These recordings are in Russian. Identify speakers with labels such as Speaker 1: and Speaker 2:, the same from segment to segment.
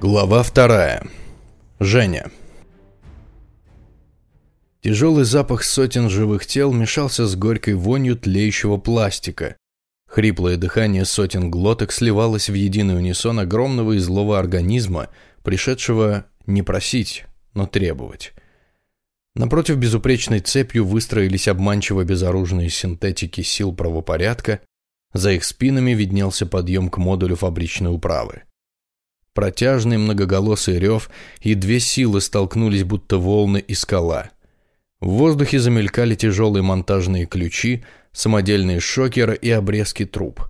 Speaker 1: Глава вторая. Женя. Тяжелый запах сотен живых тел мешался с горькой вонью тлеющего пластика. Хриплое дыхание сотен глоток сливалось в единый унисон огромного и злого организма, пришедшего не просить, но требовать. Напротив безупречной цепью выстроились обманчиво безоружные синтетики сил правопорядка, за их спинами виднелся подъем к модулю фабричной управы. Протяжный многоголосый рев, и две силы столкнулись, будто волны и скала. В воздухе замелькали тяжелые монтажные ключи, самодельные шокеры и обрезки труб.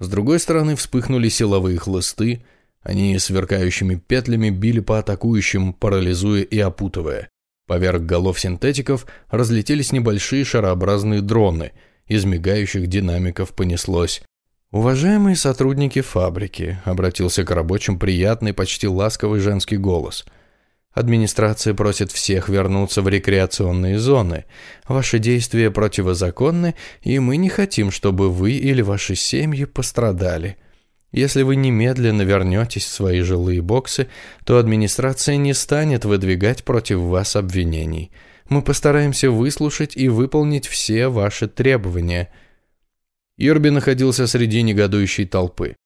Speaker 1: С другой стороны вспыхнули силовые хлысты, они сверкающими петлями били по атакующим, парализуя и опутывая. Поверх голов синтетиков разлетелись небольшие шарообразные дроны, из мигающих динамиков понеслось «Уважаемые сотрудники фабрики», — обратился к рабочим приятный, почти ласковый женский голос. «Администрация просит всех вернуться в рекреационные зоны. Ваши действия противозаконны, и мы не хотим, чтобы вы или ваши семьи пострадали. Если вы немедленно вернетесь в свои жилые боксы, то администрация не станет выдвигать против вас обвинений. Мы постараемся выслушать и выполнить все ваши требования». Ирби находился среди негодующей толпы.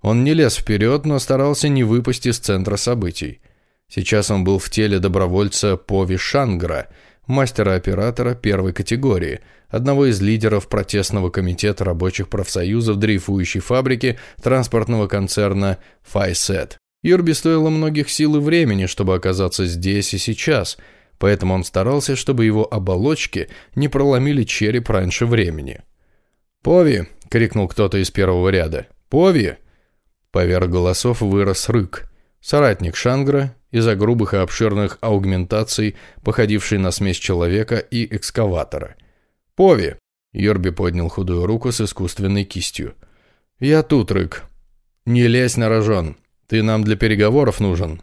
Speaker 1: Он не лез вперед, но старался не выпасть из центра событий. Сейчас он был в теле добровольца Пови Шангра, мастера-оператора первой категории, одного из лидеров протестного комитета рабочих профсоюзов дрейфующей фабрики транспортного концерна Файсет. Ирби стоило многих сил и времени, чтобы оказаться здесь и сейчас, поэтому он старался, чтобы его оболочки не проломили череп раньше времени. «Пови!» — крикнул кто-то из первого ряда. «Пови!» Поверх голосов вырос рык. Соратник Шангра из-за грубых и обширных аугментаций, походивший на смесь человека и экскаватора. «Пови!» — Йорби поднял худую руку с искусственной кистью. «Я тут, Рык. Не лезь на рожон. Ты нам для переговоров нужен».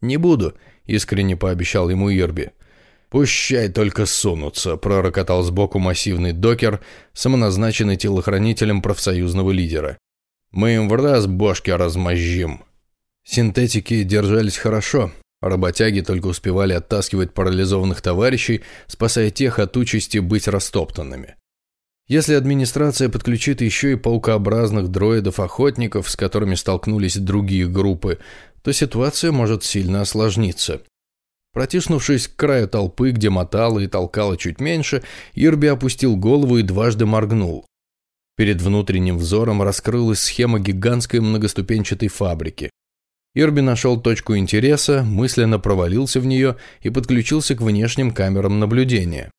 Speaker 1: «Не буду», — искренне пообещал ему Йорби. «Пущай только сунутся», – пророкотал сбоку массивный докер, самоназначенный телохранителем профсоюзного лидера. «Мы им в раз бошки размозжим». Синтетики держались хорошо. Работяги только успевали оттаскивать парализованных товарищей, спасая тех от участи быть растоптанными. Если администрация подключит еще и паукообразных дроидов-охотников, с которыми столкнулись другие группы, то ситуация может сильно осложниться. Протиснувшись к краю толпы, где мотало и толкало чуть меньше, Ирби опустил голову и дважды моргнул. Перед внутренним взором раскрылась схема гигантской многоступенчатой фабрики. Ирби нашел точку интереса, мысленно провалился в нее и подключился к внешним камерам наблюдения.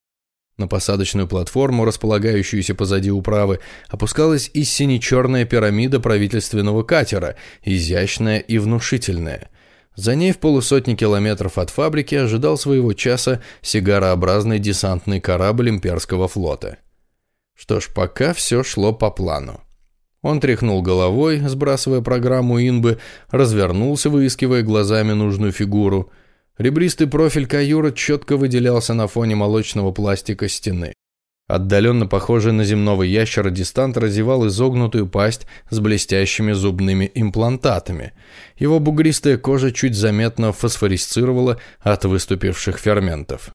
Speaker 1: На посадочную платформу, располагающуюся позади управы, опускалась и сине-черная пирамида правительственного катера, изящная и внушительная. За ней в полусотни километров от фабрики ожидал своего часа сигарообразный десантный корабль имперского флота. Что ж, пока все шло по плану. Он тряхнул головой, сбрасывая программу инбы, развернулся, выискивая глазами нужную фигуру. Ребристый профиль каюра четко выделялся на фоне молочного пластика стены. Отдаленно похожий на земного ящера дистант разевал изогнутую пасть с блестящими зубными имплантатами. Его бугристая кожа чуть заметно фосфорисцировала от выступивших ферментов.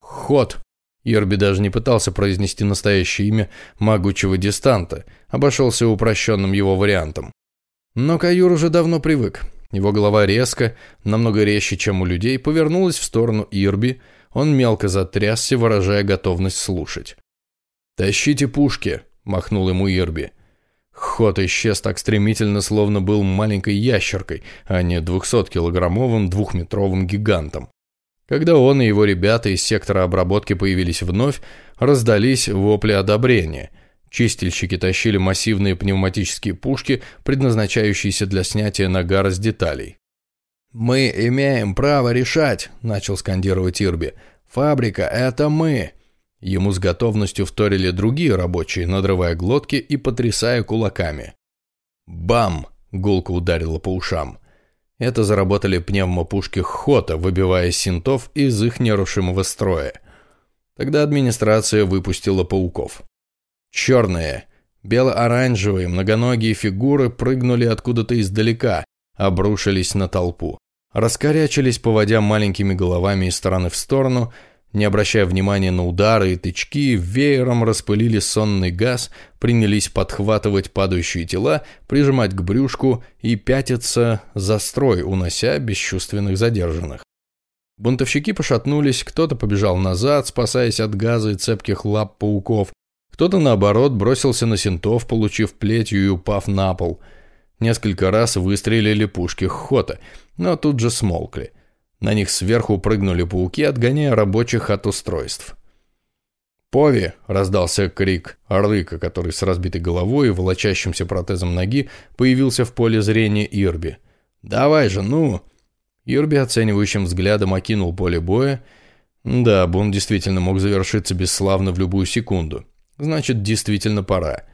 Speaker 1: «Ход!» Ирби даже не пытался произнести настоящее имя могучего дистанта, обошелся упрощенным его вариантом. Но Каюр уже давно привык. Его голова резко, намного резче, чем у людей, повернулась в сторону Ирби, он мелко затрясся, выражая готовность слушать. «Тащите пушки!» – махнул ему Ирби. Ход исчез так стремительно, словно был маленькой ящеркой, а не двухсоткилограммовым двухметровым гигантом. Когда он и его ребята из сектора обработки появились вновь, раздались вопли одобрения. Чистильщики тащили массивные пневматические пушки, предназначающиеся для снятия нагара с деталей. «Мы имеем право решать», – начал скандировать Ирби. «Фабрика – это мы». Ему с готовностью вторили другие рабочие, надрывая глотки и потрясая кулаками. «Бам!» – гулко ударило по ушам. Это заработали пневмопушки Хота, выбивая синтов из их нерушимого строя. Тогда администрация выпустила пауков. Черные, бело-оранжевые, многоногие фигуры прыгнули откуда-то издалека, обрушились на толпу. Раскорячились, поводя маленькими головами из стороны в сторону, не обращая внимания на удары и тычки, веером распылили сонный газ, принялись подхватывать падающие тела, прижимать к брюшку и пятиться за строй, унося бесчувственных задержанных. Бунтовщики пошатнулись, кто-то побежал назад, спасаясь от газа и цепких лап пауков, кто-то, наоборот, бросился на синтов, получив плетью и упав на пол. Несколько раз выстрелили пушки Хота, но тут же смолкли. На них сверху прыгнули пауки, отгоняя рабочих от устройств. «Пови!» – раздался крик Рыка, который с разбитой головой и волочащимся протезом ноги появился в поле зрения Ирби. «Давай же, ну!» Ирби оценивающим взглядом окинул поле боя. Да, бун действительно мог завершиться бесславно в любую секунду. Значит, действительно пора.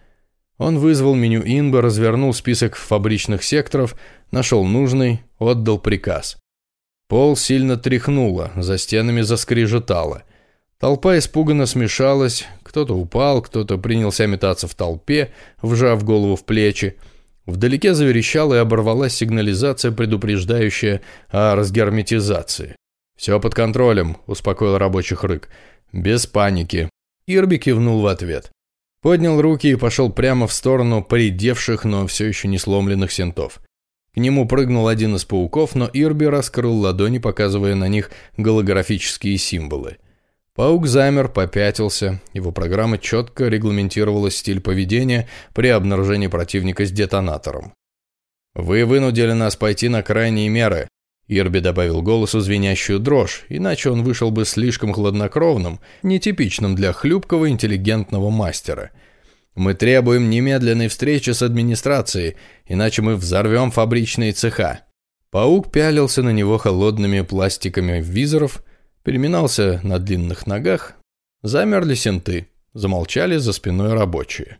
Speaker 1: Он вызвал меню Инба, развернул список фабричных секторов, нашел нужный, отдал приказ. Пол сильно тряхнуло, за стенами заскрежетало. Толпа испуганно смешалась, кто-то упал, кто-то принялся метаться в толпе, вжав голову в плечи. Вдалеке заверещала и оборвалась сигнализация, предупреждающая о разгерметизации. «Все под контролем», – успокоил рабочих рык. «Без паники». Ирби кивнул в ответ. Поднял руки и пошел прямо в сторону поредевших, но все еще не сломленных синтов. К нему прыгнул один из пауков, но Ирби раскрыл ладони, показывая на них голографические символы. Паук замер, попятился. Его программа четко регламентировала стиль поведения при обнаружении противника с детонатором. «Вы вынудили нас пойти на крайние меры», Ирби добавил голосу звенящую дрожь, иначе он вышел бы слишком хладнокровным, нетипичным для хлюпкого интеллигентного мастера. «Мы требуем немедленной встречи с администрацией, иначе мы взорвем фабричные цеха». Паук пялился на него холодными пластиками визоров, переминался на длинных ногах. Замерли синты, замолчали за спиной рабочие.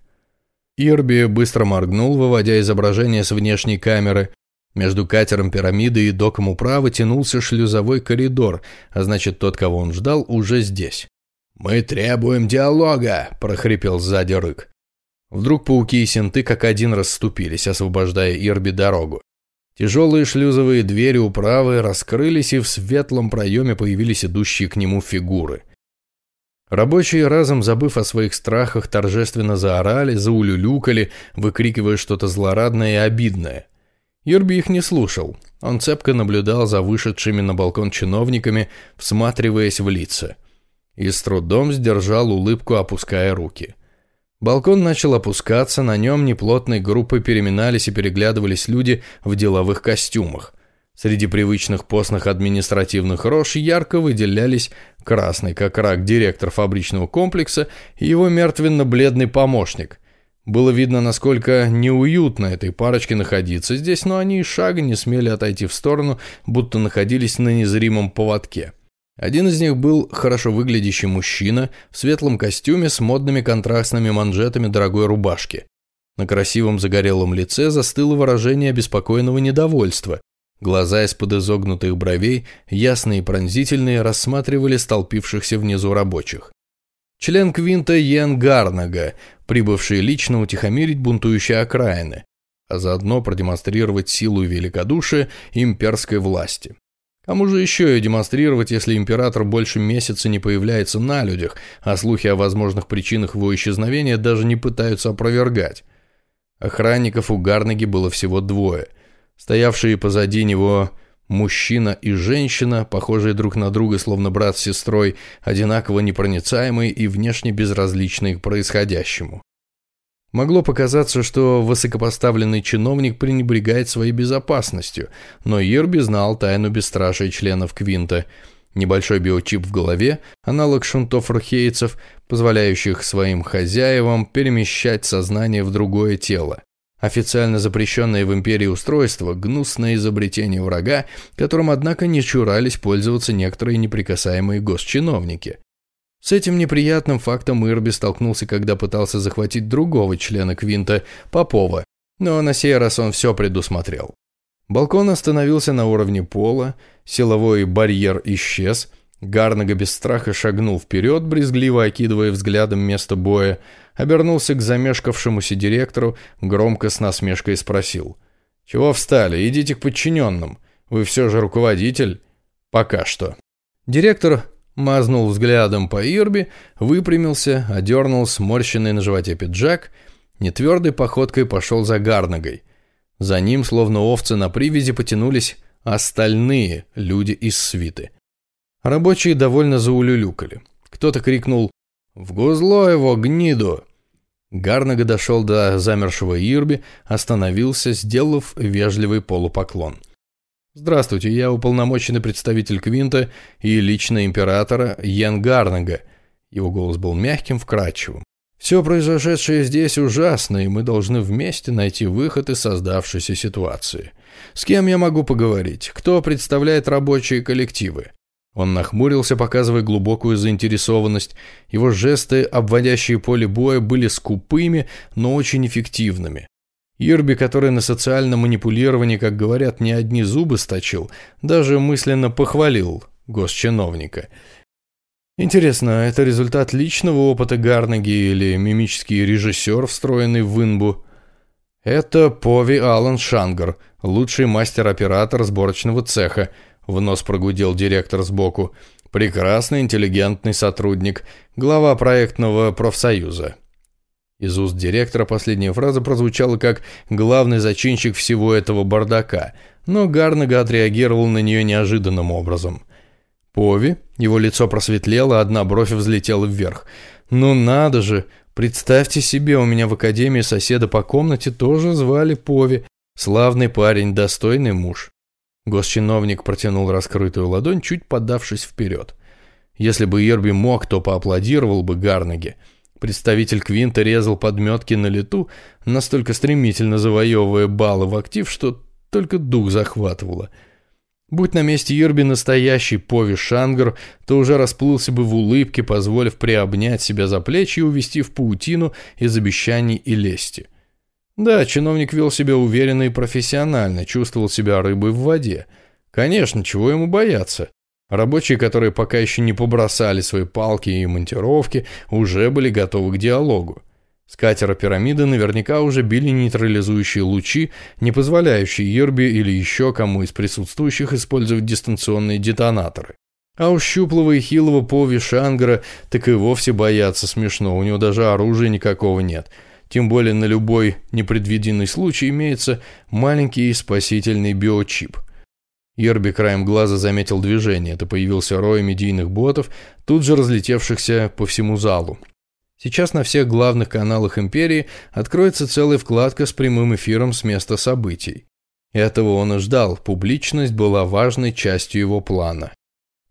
Speaker 1: Ирби быстро моргнул, выводя изображение с внешней камеры, между катером пирамиды и доком управы тянулся шлюзовой коридор, а значит, тот, кого он ждал, уже здесь. «Мы требуем диалога!» – прохрипел сзади рык. Вдруг пауки и синты как один расступились, освобождая Ирби дорогу. Тяжелые шлюзовые двери управы раскрылись, и в светлом проеме появились идущие к нему фигуры. Рабочие, разом забыв о своих страхах, торжественно заорали, заулюлюкали, выкрикивая что-то злорадное и обидное – Юрби их не слушал. Он цепко наблюдал за вышедшими на балкон чиновниками, всматриваясь в лица. И с трудом сдержал улыбку, опуская руки. Балкон начал опускаться, на нем неплотной группой переминались и переглядывались люди в деловых костюмах. Среди привычных постных административных рож ярко выделялись красный, как рак, директор фабричного комплекса и его мертвенно-бледный помощник – было видно, насколько неуютно этой парочке находиться здесь, но они и шага не смели отойти в сторону, будто находились на незримом поводке. Один из них был хорошо выглядящий мужчина в светлом костюме с модными контрастными манжетами дорогой рубашки. На красивом загорелом лице застыло выражение беспокойного недовольства. Глаза из-под изогнутых бровей, ясные и пронзительные, рассматривали столпившихся внизу рабочих. Член Квинта Йен Гарнага, прибывший лично утихомирить бунтующие окраины, а заодно продемонстрировать силу и великодушие имперской власти. Кому же еще и демонстрировать, если император больше месяца не появляется на людях, а слухи о возможных причинах его исчезновения даже не пытаются опровергать? Охранников у Гарнаги было всего двое. Стоявшие позади него Мужчина и женщина, похожие друг на друга, словно брат с сестрой, одинаково непроницаемые и внешне безразличные к происходящему. Могло показаться, что высокопоставленный чиновник пренебрегает своей безопасностью, но Ирби знал тайну бесстрашия членов Квинта. Небольшой биочип в голове, аналог шунтов рхейцев, позволяющих своим хозяевам перемещать сознание в другое тело. Официально запрещенное в империи устройство – гнусное изобретение врага, которым, однако, не чурались пользоваться некоторые неприкасаемые госчиновники. С этим неприятным фактом Ирби столкнулся, когда пытался захватить другого члена Квинта, Попова, но на сей раз он все предусмотрел. Балкон остановился на уровне пола, силовой барьер исчез, Гарнага без страха шагнул вперед, брезгливо окидывая взглядом место боя, обернулся к замешкавшемуся директору, громко с насмешкой спросил. «Чего встали? Идите к подчиненным. Вы все же руководитель. Пока что». Директор мазнул взглядом по Ирби, выпрямился, одернул сморщенный на животе пиджак, нетвердой походкой пошел за Гарнагой. За ним, словно овцы на привязи, потянулись остальные люди из свиты. Рабочие довольно заулюлюкали. Кто-то крикнул «В гузло его, гниду!» Гарнага дошел до замершего Ирби, остановился, сделав вежливый полупоклон. «Здравствуйте, я уполномоченный представитель Квинта и лично императора Йен Гарнага». Его голос был мягким, вкрадчивым. «Все произошедшее здесь ужасно, и мы должны вместе найти выход из создавшейся ситуации. С кем я могу поговорить? Кто представляет рабочие коллективы? Он нахмурился, показывая глубокую заинтересованность. Его жесты, обводящие поле боя, были скупыми, но очень эффективными. Ирби, который на социальном манипулировании, как говорят, не одни зубы сточил, даже мысленно похвалил госчиновника. Интересно, это результат личного опыта Гарнеги или мимический режиссер, встроенный в Инбу? Это Пови Аллен Шангар, лучший мастер-оператор сборочного цеха, в нос прогудел директор сбоку. Прекрасный, интеллигентный сотрудник, глава проектного профсоюза. Из уст директора последняя фраза прозвучала как «главный зачинщик всего этого бардака», но Гарнага отреагировал на нее неожиданным образом. Пови, его лицо просветлело, одна бровь взлетела вверх. «Ну надо же! Представьте себе, у меня в академии соседа по комнате тоже звали Пови. Славный парень, достойный муж. Госчиновник протянул раскрытую ладонь, чуть подавшись вперед. Если бы Ирби мог, то поаплодировал бы Гарнеге. Представитель Квинта резал подметки на лету, настолько стремительно завоевывая баллы в актив, что только дух захватывало. Будь на месте Ирби настоящий Пови Шангар, то уже расплылся бы в улыбке, позволив приобнять себя за плечи и увести в паутину из обещаний и лести. — да, чиновник вел себя уверенно и профессионально, чувствовал себя рыбой в воде. Конечно, чего ему бояться? Рабочие, которые пока еще не побросали свои палки и монтировки, уже были готовы к диалогу. С катера пирамиды наверняка уже били нейтрализующие лучи, не позволяющие Ерби или еще кому из присутствующих использовать дистанционные детонаторы. А у щуплого и хилого Пови Шангара так и вовсе бояться смешно, у него даже оружия никакого нет – тем более на любой непредвиденный случай имеется маленький спасительный биочип. Ерби краем глаза заметил движение. Это появился рой медийных ботов, тут же разлетевшихся по всему залу. Сейчас на всех главных каналах империи откроется целая вкладка с прямым эфиром с места событий. Этого он и ждал, публичность была важной частью его плана.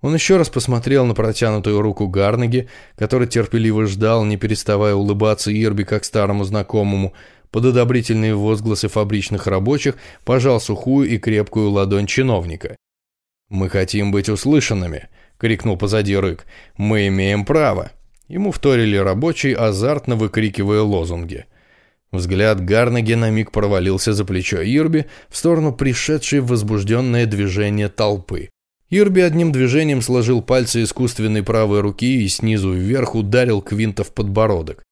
Speaker 1: Он еще раз посмотрел на протянутую руку Гарнеги, который терпеливо ждал, не переставая улыбаться Ирби как старому знакомому, под одобрительные возгласы фабричных рабочих пожал сухую и крепкую ладонь чиновника. «Мы хотим быть услышанными», — крикнул позади Рык. «Мы имеем право». Ему вторили рабочие, азартно выкрикивая лозунги. Взгляд Гарнеги на миг провалился за плечо Ирби в сторону пришедшей в возбужденное движение толпы. Ирби одним движением сложил пальцы искусственной правой руки и снизу вверх ударил Квинта в подбородок.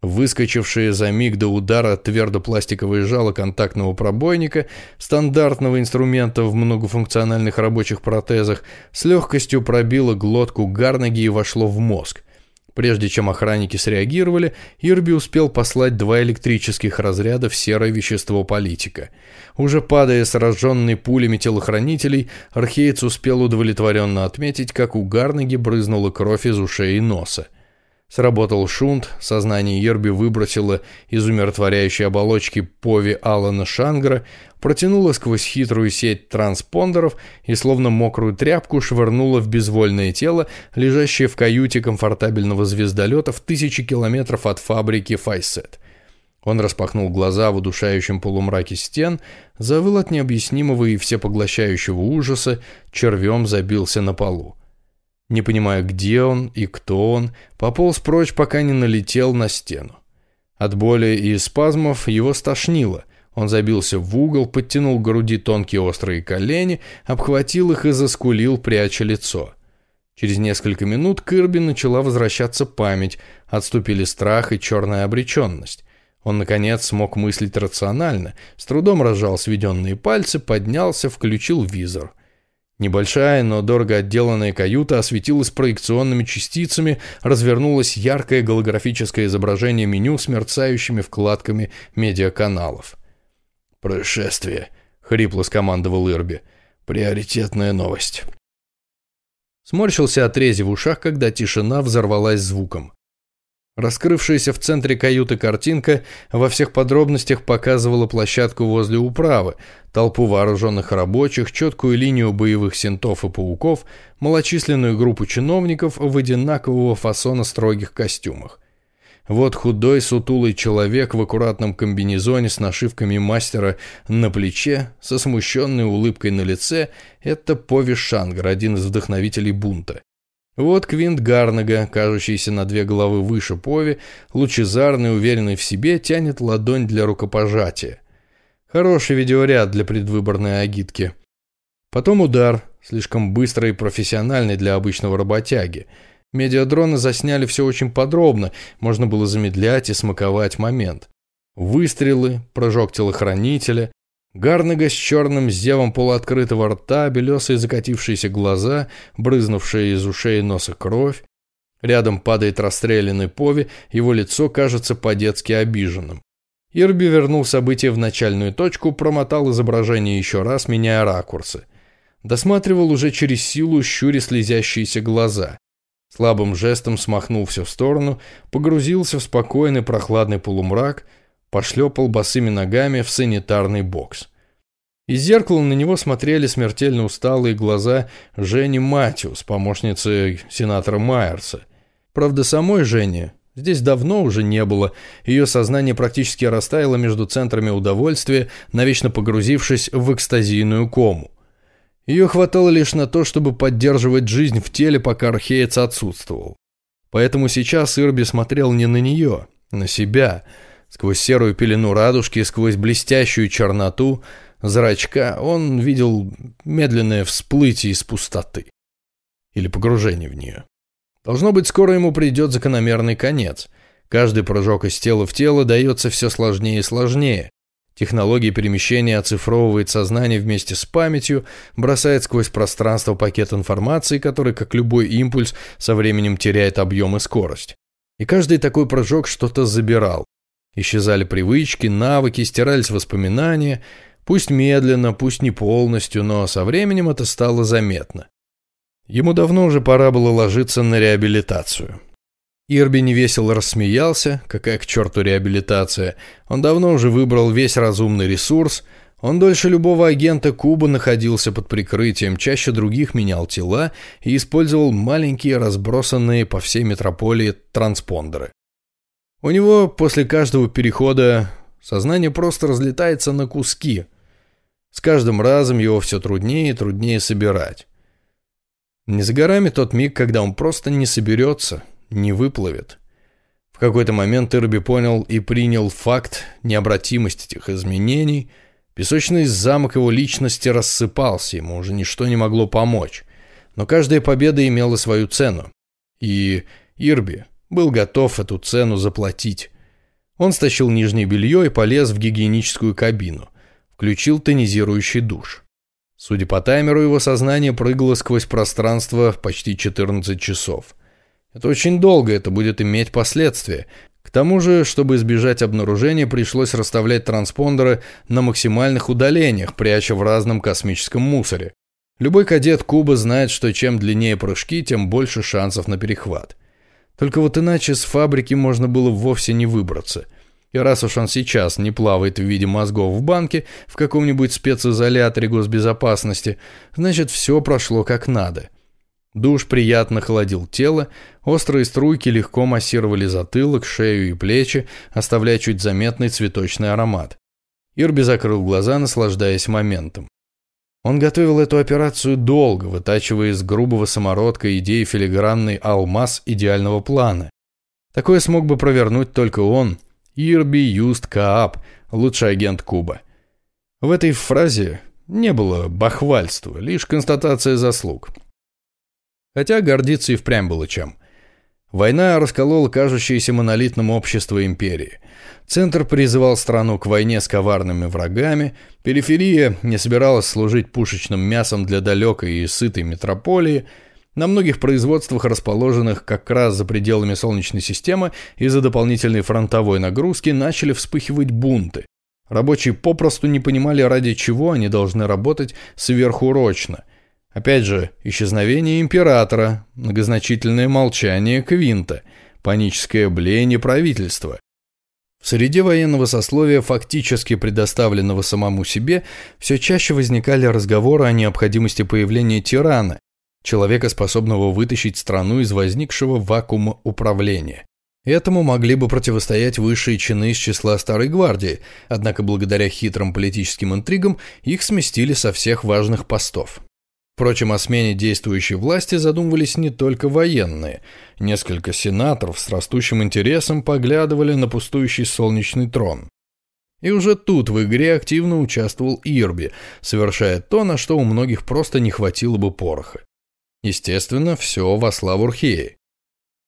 Speaker 1: Выскочившие за миг до удара твердопластиковые жало контактного пробойника, стандартного инструмента в многофункциональных рабочих протезах, с легкостью пробило глотку Гарнаги и вошло в мозг. Прежде чем охранники среагировали, Ирби успел послать два электрических разряда в серое вещество политика. Уже падая сраженный пулями телохранителей, археец успел удовлетворенно отметить, как у Гарнеги брызнула кровь из ушей и носа. Сработал шунт, сознание Ерби выбросило из умиротворяющей оболочки Пови Алана Шангра, протянуло сквозь хитрую сеть транспондеров и словно мокрую тряпку швырнуло в безвольное тело, лежащее в каюте комфортабельного звездолета в тысячи километров от фабрики Файсет. Он распахнул глаза в удушающем полумраке стен, завыл от необъяснимого и всепоглощающего ужаса, червем забился на полу. Не понимая, где он и кто он, пополз прочь, пока не налетел на стену. От боли и спазмов его стошнило. Он забился в угол, подтянул к груди тонкие острые колени, обхватил их и заскулил, пряча лицо. Через несколько минут к начала возвращаться память, отступили страх и черная обреченность. Он, наконец, смог мыслить рационально, с трудом разжал сведенные пальцы, поднялся, включил визор. Небольшая, но дорого отделанная каюта осветилась проекционными частицами, развернулось яркое голографическое изображение меню с мерцающими вкладками медиаканалов. «Происшествие», — хрипло скомандовал Ирби. «Приоритетная новость». Сморщился отрези в ушах, когда тишина взорвалась звуком. Раскрывшаяся в центре каюты картинка во всех подробностях показывала площадку возле управы, толпу вооруженных рабочих, четкую линию боевых синтов и пауков, малочисленную группу чиновников в одинакового фасона строгих костюмах. Вот худой, сутулый человек в аккуратном комбинезоне с нашивками мастера на плече, со смущенной улыбкой на лице – это Пови Шангар, один из вдохновителей бунта. Вот Квинт Гарнага, кажущийся на две головы выше Пови, лучезарный, уверенный в себе, тянет ладонь для рукопожатия. Хороший видеоряд для предвыборной агитки. Потом удар, слишком быстрый и профессиональный для обычного работяги. Медиадроны засняли все очень подробно, можно было замедлять и смаковать момент. Выстрелы, прыжок телохранителя, Гарнага с черным зевом полуоткрытого рта, белесые закатившиеся глаза, брызнувшая из ушей и носа кровь. Рядом падает расстрелянный Пови, его лицо кажется по-детски обиженным. Ирби вернул событие в начальную точку, промотал изображение еще раз, меняя ракурсы. Досматривал уже через силу, щуря слезящиеся глаза. Слабым жестом смахнул все в сторону, погрузился в спокойный прохладный полумрак – пошлепал босыми ногами в санитарный бокс. Из зеркала на него смотрели смертельно усталые глаза Жени Матиус, помощницы сенатора Майерса. Правда, самой Жени здесь давно уже не было, ее сознание практически растаяло между центрами удовольствия, навечно погрузившись в экстазийную кому. Ее хватало лишь на то, чтобы поддерживать жизнь в теле, пока археец отсутствовал. Поэтому сейчас Ирби смотрел не на нее, на себя – Сквозь серую пелену радужки, сквозь блестящую черноту зрачка он видел медленное всплытие из пустоты. Или погружение в нее. Должно быть, скоро ему придет закономерный конец. Каждый прыжок из тела в тело дается все сложнее и сложнее. Технология перемещения оцифровывает сознание вместе с памятью, бросает сквозь пространство пакет информации, который, как любой импульс, со временем теряет объем и скорость. И каждый такой прыжок что-то забирал. Исчезали привычки, навыки, стирались воспоминания, пусть медленно, пусть не полностью, но со временем это стало заметно. Ему давно уже пора было ложиться на реабилитацию. Ирби невесело рассмеялся, какая к черту реабилитация. Он давно уже выбрал весь разумный ресурс, он дольше любого агента Куба находился под прикрытием, чаще других менял тела и использовал маленькие разбросанные по всей метрополии транспондеры. У него после каждого перехода сознание просто разлетается на куски. С каждым разом его все труднее и труднее собирать. Не за горами тот миг, когда он просто не соберется, не выплывет. В какой-то момент Ирби понял и принял факт необратимости этих изменений. Песочный замок его личности рассыпался, ему уже ничто не могло помочь. Но каждая победа имела свою цену. И Ирби был готов эту цену заплатить. Он стащил нижнее белье и полез в гигиеническую кабину. Включил тонизирующий душ. Судя по таймеру, его сознание прыгало сквозь пространство почти 14 часов. Это очень долго, это будет иметь последствия. К тому же, чтобы избежать обнаружения, пришлось расставлять транспондеры на максимальных удалениях, пряча в разном космическом мусоре. Любой кадет Куба знает, что чем длиннее прыжки, тем больше шансов на перехват. Только вот иначе с фабрики можно было вовсе не выбраться. И раз уж он сейчас не плавает в виде мозгов в банке в каком-нибудь специзоляторе госбезопасности, значит все прошло как надо. Душ приятно холодил тело, острые струйки легко массировали затылок, шею и плечи, оставляя чуть заметный цветочный аромат. Ирби закрыл глаза, наслаждаясь моментом. Он готовил эту операцию долго, вытачивая из грубого самородка идеи филигранный алмаз идеального плана. Такое смог бы провернуть только он, Ирби Юст Каап, лучший агент Куба. В этой фразе не было бахвальства, лишь констатация заслуг. Хотя гордиться и впрямь было чем. Война расколола кажущееся монолитным общество империи. Центр призывал страну к войне с коварными врагами, периферия не собиралась служить пушечным мясом для далекой и сытой метрополии – на многих производствах, расположенных как раз за пределами Солнечной системы, из-за дополнительной фронтовой нагрузки начали вспыхивать бунты. Рабочие попросту не понимали, ради чего они должны работать сверхурочно. Опять же, исчезновение императора, многозначительное молчание Квинта, паническое блеяние правительства. В среде военного сословия, фактически предоставленного самому себе, все чаще возникали разговоры о необходимости появления тирана, человека, способного вытащить страну из возникшего вакуума управления. Этому могли бы противостоять высшие чины из числа Старой Гвардии, однако благодаря хитрым политическим интригам их сместили со всех важных постов. Впрочем, о смене действующей власти задумывались не только военные. Несколько сенаторов с растущим интересом поглядывали на пустующий солнечный трон. И уже тут в игре активно участвовал Ирби, совершая то, на что у многих просто не хватило бы пороха. Естественно, все во славу Рхеи.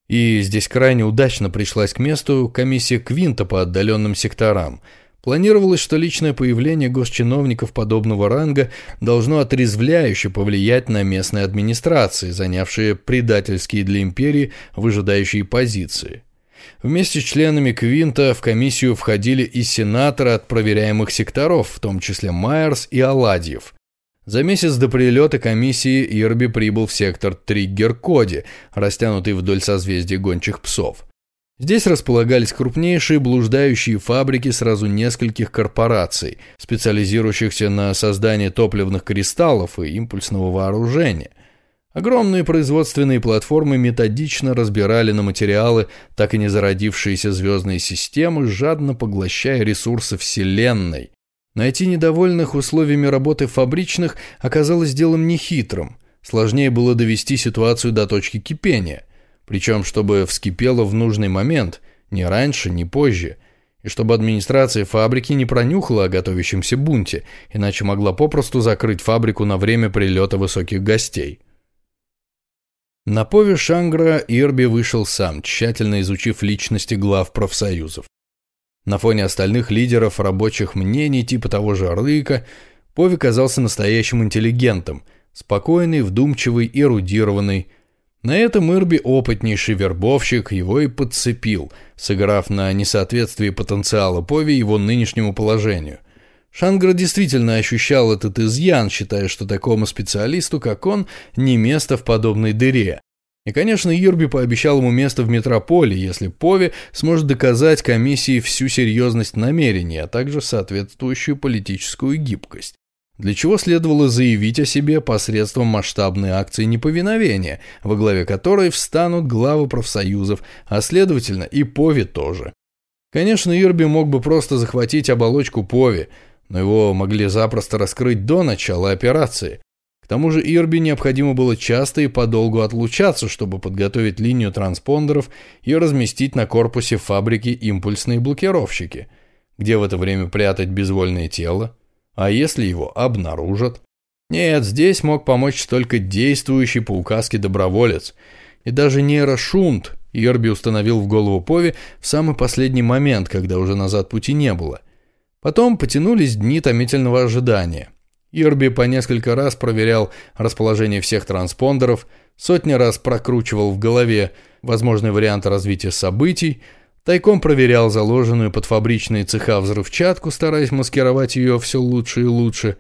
Speaker 1: И здесь крайне удачно пришлась к месту комиссия Квинта по отдаленным секторам. Планировалось, что личное появление госчиновников подобного ранга должно отрезвляюще повлиять на местные администрации, занявшие предательские для империи выжидающие позиции. Вместе с членами Квинта в комиссию входили и сенаторы от проверяемых секторов, в том числе Майерс и Аладьев. За месяц до прилета комиссии Ирби прибыл в сектор Триггер-Коди, растянутый вдоль созвездия гончих псов. Здесь располагались крупнейшие блуждающие фабрики сразу нескольких корпораций, специализирующихся на создании топливных кристаллов и импульсного вооружения. Огромные производственные платформы методично разбирали на материалы так и не зародившиеся звездные системы, жадно поглощая ресурсы Вселенной, Найти недовольных условиями работы фабричных оказалось делом нехитрым. Сложнее было довести ситуацию до точки кипения. Причем, чтобы вскипело в нужный момент, ни раньше, ни позже. И чтобы администрация фабрики не пронюхала о готовящемся бунте, иначе могла попросту закрыть фабрику на время прилета высоких гостей. На пове Шангра Ирби вышел сам, тщательно изучив личности глав профсоюзов. На фоне остальных лидеров рабочих мнений типа того же Орлыка, Пови казался настоящим интеллигентом, спокойный, вдумчивый, эрудированный. На этом Ирби опытнейший вербовщик его и подцепил, сыграв на несоответствии потенциала Пови его нынешнему положению. Шангра действительно ощущал этот изъян, считая, что такому специалисту, как он, не место в подобной дыре. И, конечно, Юрби пообещал ему место в метрополии, если Пови сможет доказать комиссии всю серьезность намерений, а также соответствующую политическую гибкость. Для чего следовало заявить о себе посредством масштабной акции неповиновения, во главе которой встанут главы профсоюзов, а следовательно и Пови тоже. Конечно, Юрби мог бы просто захватить оболочку Пови, но его могли запросто раскрыть до начала операции. К тому же Ирби необходимо было часто и подолгу отлучаться, чтобы подготовить линию транспондеров и разместить на корпусе фабрики импульсные блокировщики. Где в это время прятать безвольное тело? А если его обнаружат? Нет, здесь мог помочь только действующий по указке доброволец. И даже нейрошунт Ирби установил в голову Пови в самый последний момент, когда уже назад пути не было. Потом потянулись дни томительного ожидания. Ирби по несколько раз проверял расположение всех транспондеров, сотни раз прокручивал в голове возможный вариант развития событий, тайком проверял заложенную под фабричные цеха взрывчатку, стараясь маскировать ее все лучше и лучше.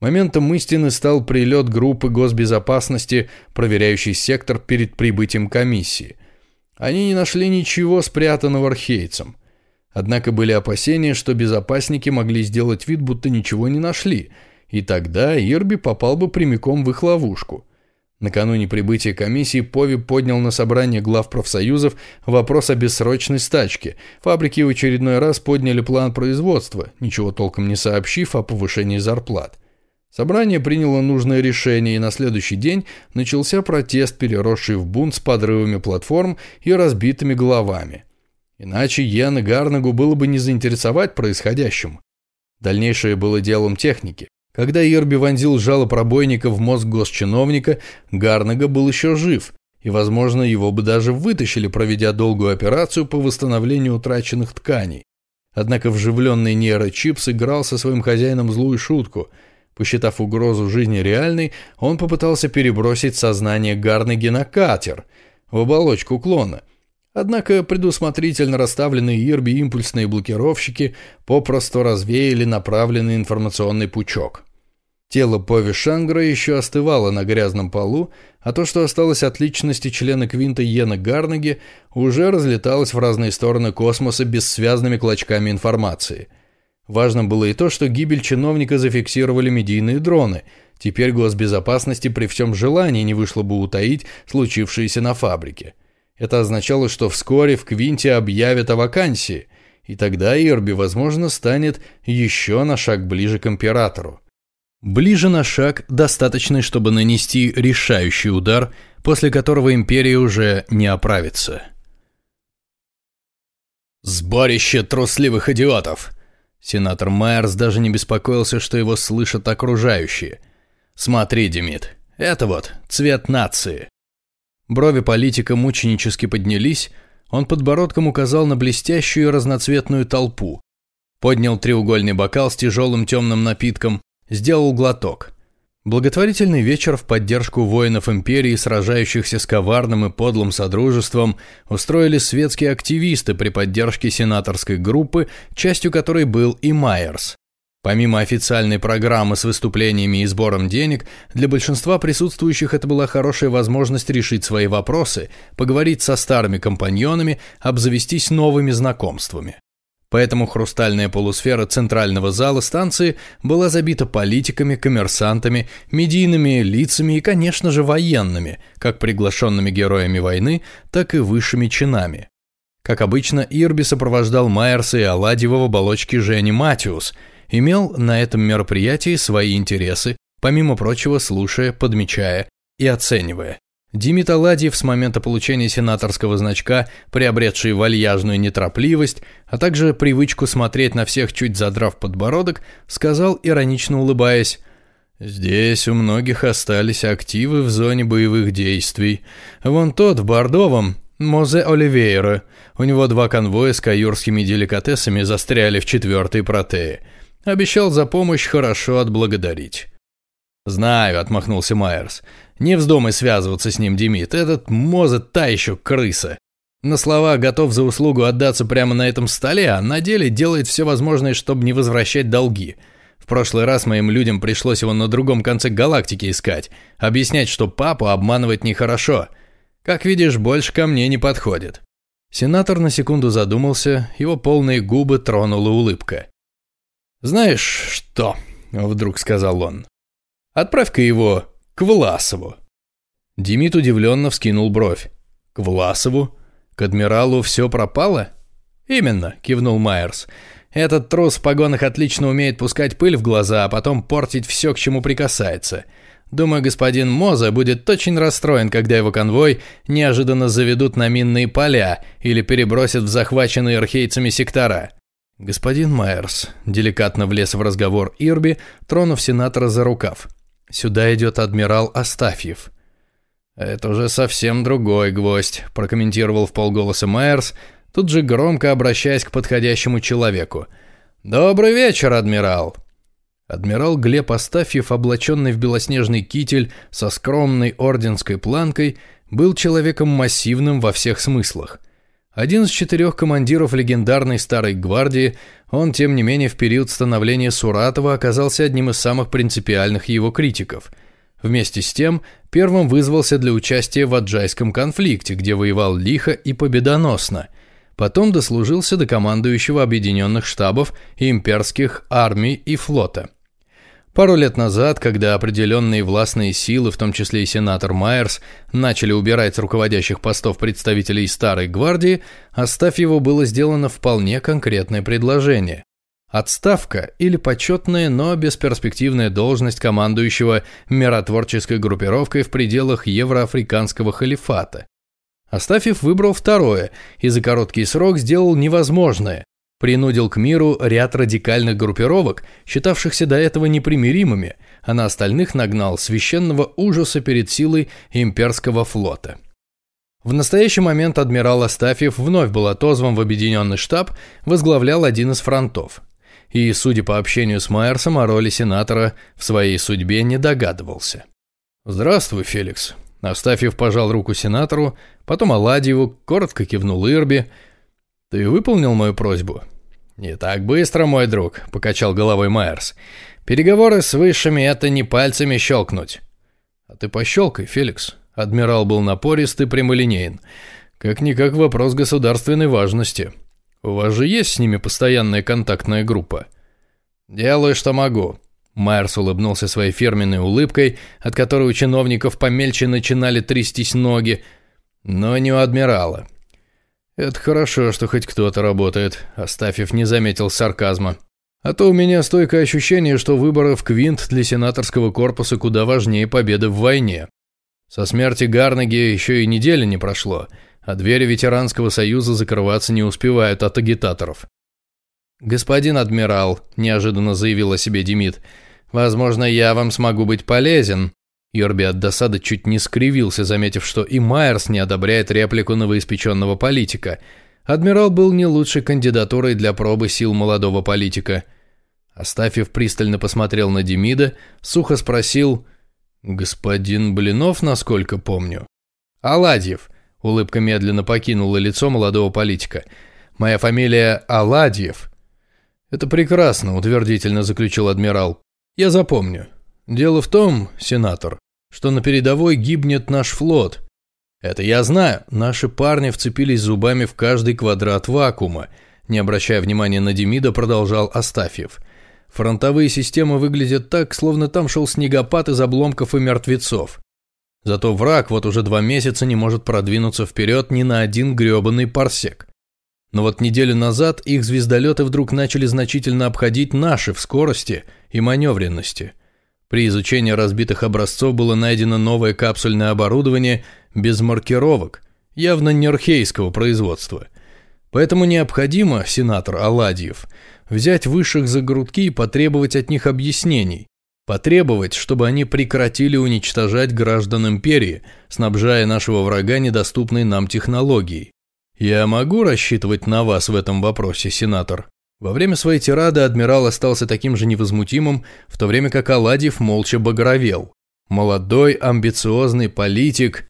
Speaker 1: Моментом истины стал прилет группы госбезопасности, проверяющей сектор перед прибытием комиссии. Они не нашли ничего спрятанного архейцем. Однако были опасения, что безопасники могли сделать вид, будто ничего не нашли – и тогда Ирби попал бы прямиком в их ловушку. Накануне прибытия комиссии Пови поднял на собрание глав профсоюзов вопрос о бессрочной стачке. Фабрики в очередной раз подняли план производства, ничего толком не сообщив о повышении зарплат. Собрание приняло нужное решение, и на следующий день начался протест, переросший в бунт с подрывами платформ и разбитыми головами. Иначе Йен и Гарнагу было бы не заинтересовать происходящим. Дальнейшее было делом техники. Когда Ирби вонзил жало пробойника в мозг госчиновника, Гарнага был еще жив, и, возможно, его бы даже вытащили, проведя долгую операцию по восстановлению утраченных тканей. Однако вживленный нейрочип сыграл со своим хозяином злую шутку. Посчитав угрозу жизни реальной, он попытался перебросить сознание Гарнеги на катер, в оболочку клона. Однако предусмотрительно расставленные Ирби импульсные блокировщики попросту развеяли направленный информационный пучок. Тело Пови Шангра еще остывало на грязном полу, а то, что осталось от личности члена Квинта Йена Гарнеги, уже разлеталось в разные стороны космоса бессвязными клочками информации. Важно было и то, что гибель чиновника зафиксировали медийные дроны. Теперь госбезопасности при всем желании не вышло бы утаить случившееся на фабрике. Это означало, что вскоре в Квинте объявят о вакансии, и тогда Ирби, возможно, станет еще на шаг ближе к императору. Ближе на шаг, достаточный, чтобы нанести решающий удар, после которого империя уже не оправится. «Сборище трусливых идиотов!» Сенатор Майерс даже не беспокоился, что его слышат окружающие. «Смотри, Демид, это вот цвет нации». Брови политика мученически поднялись, он подбородком указал на блестящую разноцветную толпу, поднял треугольный бокал с тяжелым темным напитком, Сделал глоток. Благотворительный вечер в поддержку воинов империи, сражающихся с коварным и подлым содружеством, устроили светские активисты при поддержке сенаторской группы, частью которой был и Майерс. Помимо официальной программы с выступлениями и сбором денег, для большинства присутствующих это была хорошая возможность решить свои вопросы, поговорить со старыми компаньонами, обзавестись новыми знакомствами. Поэтому хрустальная полусфера центрального зала станции была забита политиками, коммерсантами, медийными лицами и, конечно же, военными, как приглашенными героями войны, так и высшими чинами. Как обычно, Ирби сопровождал Майерса и Аладьева в оболочке Жени Матиус, имел на этом мероприятии свои интересы, помимо прочего слушая, подмечая и оценивая. Димит Аладьев с момента получения сенаторского значка, приобретший вальяжную неторопливость, а также привычку смотреть на всех чуть задрав подбородок, сказал, иронично улыбаясь, «Здесь у многих остались активы в зоне боевых действий. Вон тот в Бордовом, Мозе Оливейра. У него два конвоя с каюрскими деликатесами застряли в четвертой протее. Обещал за помощь хорошо отблагодарить». «Знаю», — отмахнулся Майерс. Не вздумай связываться с ним, Демид. Этот Моза та еще крыса. На слова готов за услугу отдаться прямо на этом столе, а на деле делает все возможное, чтобы не возвращать долги. В прошлый раз моим людям пришлось его на другом конце галактики искать, объяснять, что папу обманывать нехорошо. Как видишь, больше ко мне не подходит. Сенатор на секунду задумался, его полные губы тронула улыбка. «Знаешь что?» – вдруг сказал он. «Отправь-ка его к Власову». Демид удивленно вскинул бровь. «К Власову? К адмиралу все пропало?» «Именно», – кивнул Майерс. «Этот трус в погонах отлично умеет пускать пыль в глаза, а потом портить все, к чему прикасается. Думаю, господин Моза будет очень расстроен, когда его конвой неожиданно заведут на минные поля или перебросят в захваченные архейцами сектора». Господин Майерс деликатно влез в разговор Ирби, тронув сенатора за рукав. Сюда идет адмирал Астафьев». «Это уже совсем другой гвоздь», – прокомментировал в полголоса Майерс, тут же громко обращаясь к подходящему человеку. «Добрый вечер, адмирал!» Адмирал Глеб Астафьев, облаченный в белоснежный китель со скромной орденской планкой, был человеком массивным во всех смыслах – один из четырех командиров легендарной Старой Гвардии, он, тем не менее, в период становления Суратова оказался одним из самых принципиальных его критиков. Вместе с тем, первым вызвался для участия в Аджайском конфликте, где воевал лихо и победоносно. Потом дослужился до командующего Объединенных штабов и имперских армий и флота – Пару лет назад, когда определенные властные силы, в том числе и сенатор Майерс, начали убирать с руководящих постов представителей Старой Гвардии, оставь его было сделано вполне конкретное предложение. Отставка или почетная, но бесперспективная должность командующего миротворческой группировкой в пределах евроафриканского халифата. Астафьев выбрал второе и за короткий срок сделал невозможное принудил к миру ряд радикальных группировок, считавшихся до этого непримиримыми, а на остальных нагнал священного ужаса перед силой имперского флота. В настоящий момент адмирал Астафьев вновь был отозван в объединенный штаб, возглавлял один из фронтов. И, судя по общению с Майерсом, о роли сенатора в своей судьбе не догадывался. «Здравствуй, Феликс». Астафьев пожал руку сенатору, потом Аладьеву, коротко кивнул Ирби. «Ты выполнил мою просьбу?» «Не так быстро, мой друг», — покачал головой Майерс. «Переговоры с высшими — это не пальцами щелкнуть». «А ты пощелкай, Феликс», Адмирал был напорист и прямолинеен. Как-никак вопрос государственной важности. У вас же есть с ними постоянная контактная группа? Делаю, что могу. Майерс улыбнулся своей фирменной улыбкой, от которой у чиновников помельче начинали трястись ноги, но не у адмирала. «Это хорошо, что хоть кто-то работает», — Астафьев не заметил сарказма. «А то у меня стойкое ощущение, что выборы в Квинт для сенаторского корпуса куда важнее победы в войне. Со смерти Гарнаги еще и недели не прошло, а двери ветеранского союза закрываться не успевают от агитаторов. «Господин адмирал», – неожиданно заявил о себе Демид, – «возможно, я вам смогу быть полезен». Йорби от досады чуть не скривился, заметив, что и Майерс не одобряет реплику новоиспеченного политика. Адмирал был не лучшей кандидатурой для пробы сил молодого политика. Астафьев пристально посмотрел на Демида, сухо спросил – «Господин Блинов, насколько помню». «Аладьев», — улыбка медленно покинула лицо молодого политика. «Моя фамилия Аладьев». «Это прекрасно», — утвердительно заключил адмирал. «Я запомню. Дело в том, сенатор, что на передовой гибнет наш флот. Это я знаю. Наши парни вцепились зубами в каждый квадрат вакуума». Не обращая внимания на Демида, продолжал Астафьев – Фронтовые системы выглядят так, словно там шел снегопад из обломков и мертвецов. Зато враг вот уже два месяца не может продвинуться вперед ни на один гребаный парсек. Но вот неделю назад их звездолеты вдруг начали значительно обходить наши в скорости и маневренности. При изучении разбитых образцов было найдено новое капсульное оборудование без маркировок, явно нерхейского производства. Поэтому необходимо, сенатор Аладьев, взять высших за грудки и потребовать от них объяснений. Потребовать, чтобы они прекратили уничтожать граждан империи, снабжая нашего врага недоступной нам технологией. Я могу рассчитывать на вас в этом вопросе, сенатор? Во время своей тирады адмирал остался таким же невозмутимым, в то время как Аладьев молча багровел. Молодой, амбициозный политик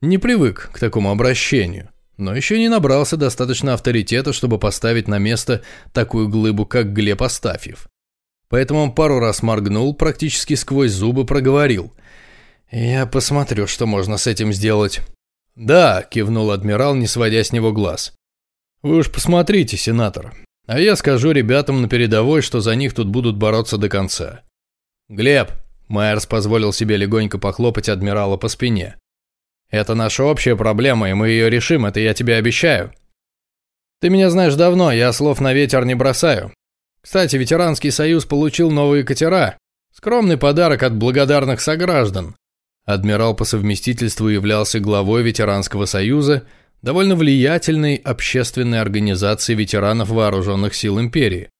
Speaker 1: не привык к такому обращению но еще не набрался достаточно авторитета, чтобы поставить на место такую глыбу, как Глеб Астафьев. Поэтому он пару раз моргнул, практически сквозь зубы проговорил. «Я посмотрю, что можно с этим сделать». «Да», – кивнул адмирал, не сводя с него глаз. «Вы уж посмотрите, сенатор. А я скажу ребятам на передовой, что за них тут будут бороться до конца». «Глеб», – Майерс позволил себе легонько похлопать адмирала по спине. Это наша общая проблема, и мы ее решим, это я тебе обещаю. Ты меня знаешь давно, я слов на ветер не бросаю. Кстати, ветеранский союз получил новые катера. Скромный подарок от благодарных сограждан. Адмирал по совместительству являлся главой ветеранского союза, довольно влиятельной общественной организации ветеранов вооруженных сил империи.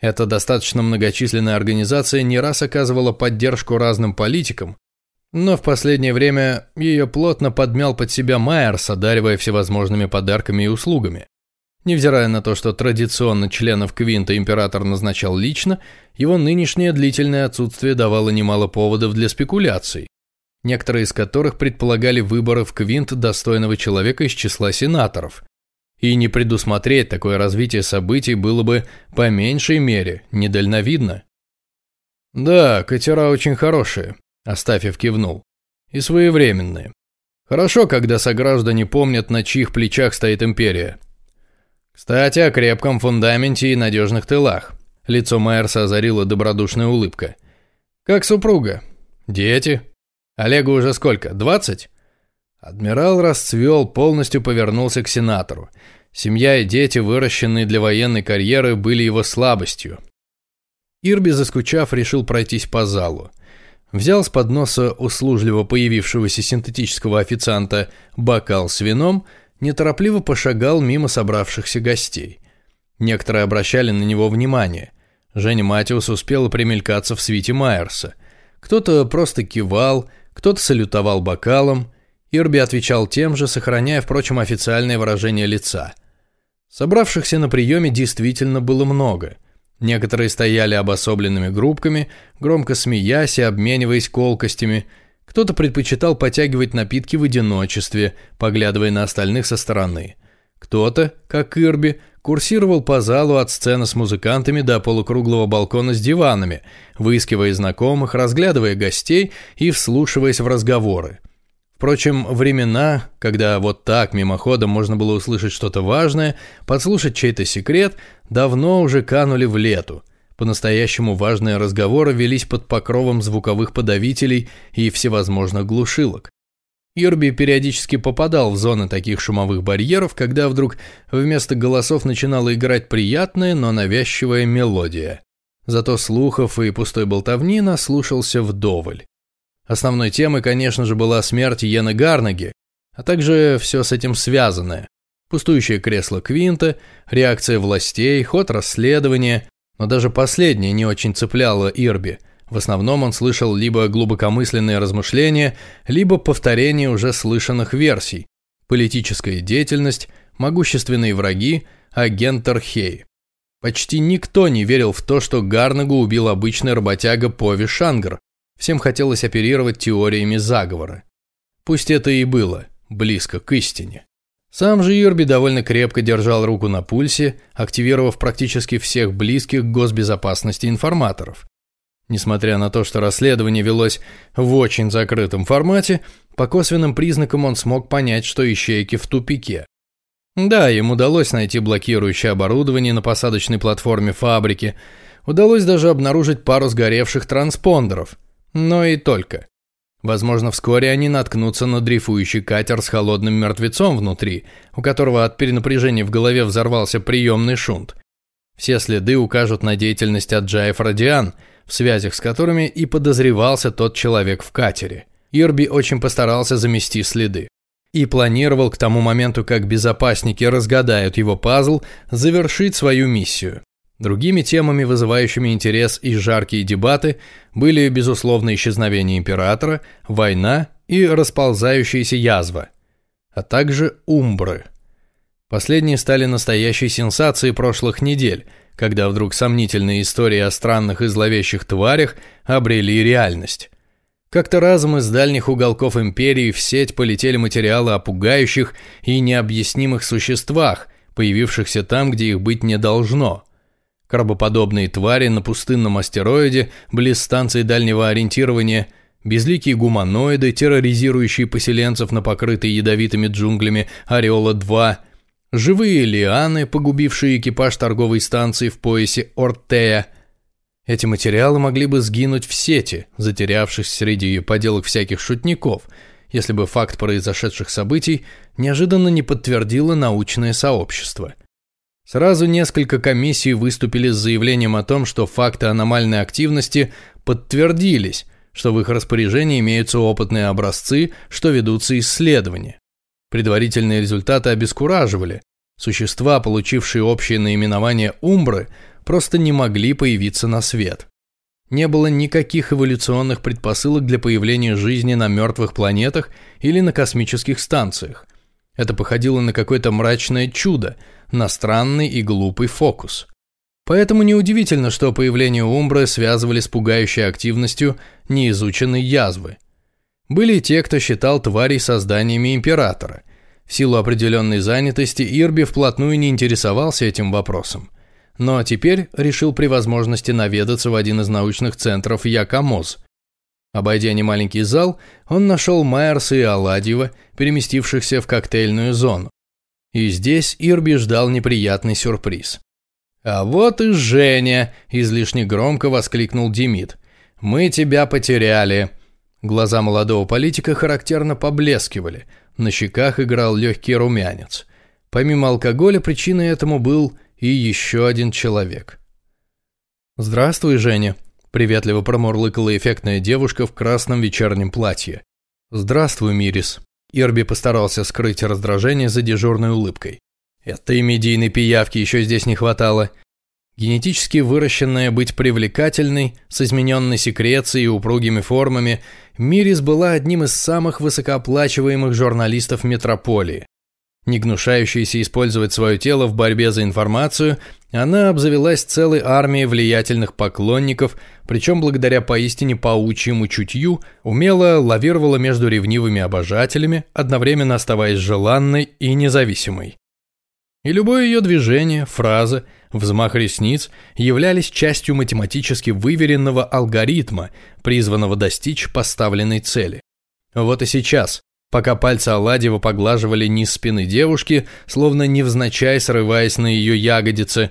Speaker 1: Эта достаточно многочисленная организация не раз оказывала поддержку разным политикам, но в последнее время ее плотно подмял под себя Майерс, одаривая всевозможными подарками и услугами. Невзирая на то, что традиционно членов Квинта император назначал лично, его нынешнее длительное отсутствие давало немало поводов для спекуляций, некоторые из которых предполагали выборы в Квинт достойного человека из числа сенаторов. И не предусмотреть такое развитие событий было бы, по меньшей мере, недальновидно. «Да, катера очень хорошие», Астафьев кивнул. «И своевременные. Хорошо, когда сограждане помнят, на чьих плечах стоит империя. Кстати, о крепком фундаменте и надежных тылах». Лицо Майерса озарила добродушная улыбка. «Как супруга? Дети? Олегу уже сколько, двадцать?» Адмирал расцвел, полностью повернулся к сенатору. Семья и дети, выращенные для военной карьеры, были его слабостью. Ирби, заскучав, решил пройтись по залу взял с подноса услужливо появившегося синтетического официанта бокал с вином, неторопливо пошагал мимо собравшихся гостей. Некоторые обращали на него внимание. Женя Матиус успела примелькаться в свите Майерса. Кто-то просто кивал, кто-то салютовал бокалом. Ирби отвечал тем же, сохраняя, впрочем, официальное выражение лица. Собравшихся на приеме действительно было много. Некоторые стояли обособленными группками, громко смеясь и обмениваясь колкостями. Кто-то предпочитал потягивать напитки в одиночестве, поглядывая на остальных со стороны. Кто-то, как Ирби, курсировал по залу от сцены с музыкантами до полукруглого балкона с диванами, выискивая знакомых, разглядывая гостей и вслушиваясь в разговоры. Впрочем, времена, когда вот так мимоходом можно было услышать что-то важное, подслушать чей-то секрет, давно уже канули в лету. По-настоящему важные разговоры велись под покровом звуковых подавителей и всевозможных глушилок. Ирби периодически попадал в зоны таких шумовых барьеров, когда вдруг вместо голосов начинала играть приятная, но навязчивая мелодия. Зато слухов и пустой болтовни наслушался вдоволь. Основной темой, конечно же, была смерть Йена Гарнаги, а также все с этим связанное. Пустующее кресло Квинта, реакция властей, ход расследования, но даже последнее не очень цепляло Ирби. В основном он слышал либо глубокомысленные размышления, либо повторение уже слышанных версий. Политическая деятельность, могущественные враги, агент Архей. Почти никто не верил в то, что Гарнагу убил обычный работяга Пови Шангар, Всем хотелось оперировать теориями заговора. Пусть это и было близко к истине. Сам же Юрби довольно крепко держал руку на пульсе, активировав практически всех близких к госбезопасности информаторов. Несмотря на то, что расследование велось в очень закрытом формате, по косвенным признакам он смог понять, что ищейки в тупике. Да, им удалось найти блокирующее оборудование на посадочной платформе фабрики, удалось даже обнаружить пару сгоревших транспондеров – но и только. Возможно, вскоре они наткнутся на дрейфующий катер с холодным мертвецом внутри, у которого от перенапряжения в голове взорвался приемный шунт. Все следы укажут на деятельность Аджаев Радиан, в связях с которыми и подозревался тот человек в катере. Ирби очень постарался замести следы. И планировал к тому моменту, как безопасники разгадают его пазл, завершить свою миссию. Другими темами, вызывающими интерес и жаркие дебаты, были, безусловно, исчезновение императора, война и расползающаяся язва, а также умбры. Последние стали настоящей сенсацией прошлых недель, когда вдруг сомнительные истории о странных и зловещих тварях обрели реальность. Как-то разом из дальних уголков империи в сеть полетели материалы о пугающих и необъяснимых существах, появившихся там, где их быть не должно – крабоподобные твари на пустынном астероиде близ станции дальнего ориентирования, безликие гуманоиды, терроризирующие поселенцев на покрытой ядовитыми джунглями Ореола-2, живые лианы, погубившие экипаж торговой станции в поясе Ортея. Эти материалы могли бы сгинуть в сети, затерявшись среди поделок всяких шутников, если бы факт произошедших событий неожиданно не подтвердило научное сообщество – Сразу несколько комиссий выступили с заявлением о том, что факты аномальной активности подтвердились, что в их распоряжении имеются опытные образцы, что ведутся исследования. Предварительные результаты обескураживали. Существа, получившие общее наименование умбры, просто не могли появиться на свет. Не было никаких эволюционных предпосылок для появления жизни на мертвых планетах или на космических станциях. Это походило на какое-то мрачное чудо – на странный и глупый фокус. Поэтому неудивительно, что появление Умбры связывали с пугающей активностью неизученной язвы. Были те, кто считал тварей созданиями императора. В силу определенной занятости Ирби вплотную не интересовался этим вопросом. Но теперь решил при возможности наведаться в один из научных центров Якомоз. Обойдя немаленький зал, он нашел Майерса и Аладьева, переместившихся в коктейльную зону. И здесь Ирби ждал неприятный сюрприз. «А вот и Женя!» – излишне громко воскликнул Демид. «Мы тебя потеряли!» Глаза молодого политика характерно поблескивали. На щеках играл легкий румянец. Помимо алкоголя причиной этому был и еще один человек. «Здравствуй, Женя», – приветливо промурлыкала эффектная девушка в красном вечернем платье. «Здравствуй, Мирис», Ирби постарался скрыть раздражение за дежурной улыбкой. Этой медийной пиявки еще здесь не хватало. Генетически выращенная быть привлекательной, с измененной секрецией и упругими формами, Мирис была одним из самых высокооплачиваемых журналистов метрополии. Не гнушающаяся использовать свое тело в борьбе за информацию, она обзавелась целой армией влиятельных поклонников, причем благодаря поистине паучьему чутью умело лавировала между ревнивыми обожателями, одновременно оставаясь желанной и независимой. И любое ее движение, фраза, взмах ресниц являлись частью математически выверенного алгоритма, призванного достичь поставленной цели. Вот и сейчас, пока пальцы Аладьева поглаживали низ спины девушки, словно невзначай срываясь на ее ягодицы,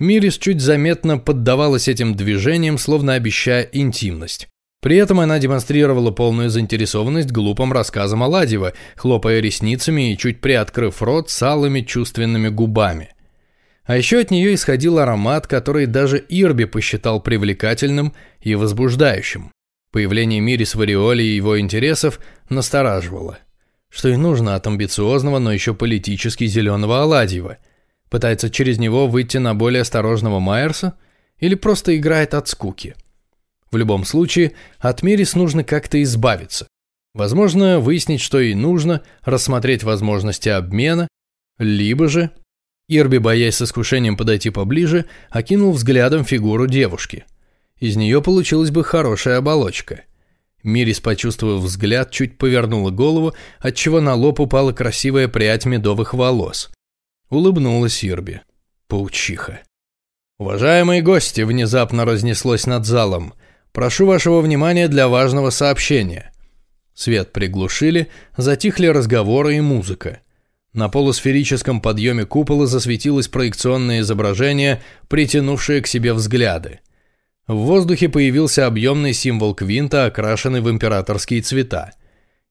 Speaker 1: Мирис чуть заметно поддавалась этим движениям, словно обещая интимность. При этом она демонстрировала полную заинтересованность глупым рассказом Аладьева, хлопая ресницами и чуть приоткрыв рот с алыми чувственными губами. А еще от нее исходил аромат, который даже Ирби посчитал привлекательным и возбуждающим. Появление Мирис в ореоле и его интересов настораживало. Что и нужно от амбициозного, но еще политически зеленого Аладьева. Пытается через него выйти на более осторожного Майерса или просто играет от скуки. В любом случае, от Мирис нужно как-то избавиться. Возможно, выяснить, что ей нужно, рассмотреть возможности обмена, либо же... Ирби, боясь с искушением подойти поближе, окинул взглядом фигуру девушки – из нее получилась бы хорошая оболочка. Мирис, почувствовав взгляд, чуть повернула голову, отчего на лоб упала красивая прядь медовых волос. Улыбнулась Ирби. Паучиха. «Уважаемые гости!» – внезапно разнеслось над залом. «Прошу вашего внимания для важного сообщения». Свет приглушили, затихли разговоры и музыка. На полусферическом подъеме купола засветилось проекционное изображение, притянувшее к себе взгляды. В воздухе появился объемный символ квинта, окрашенный в императорские цвета.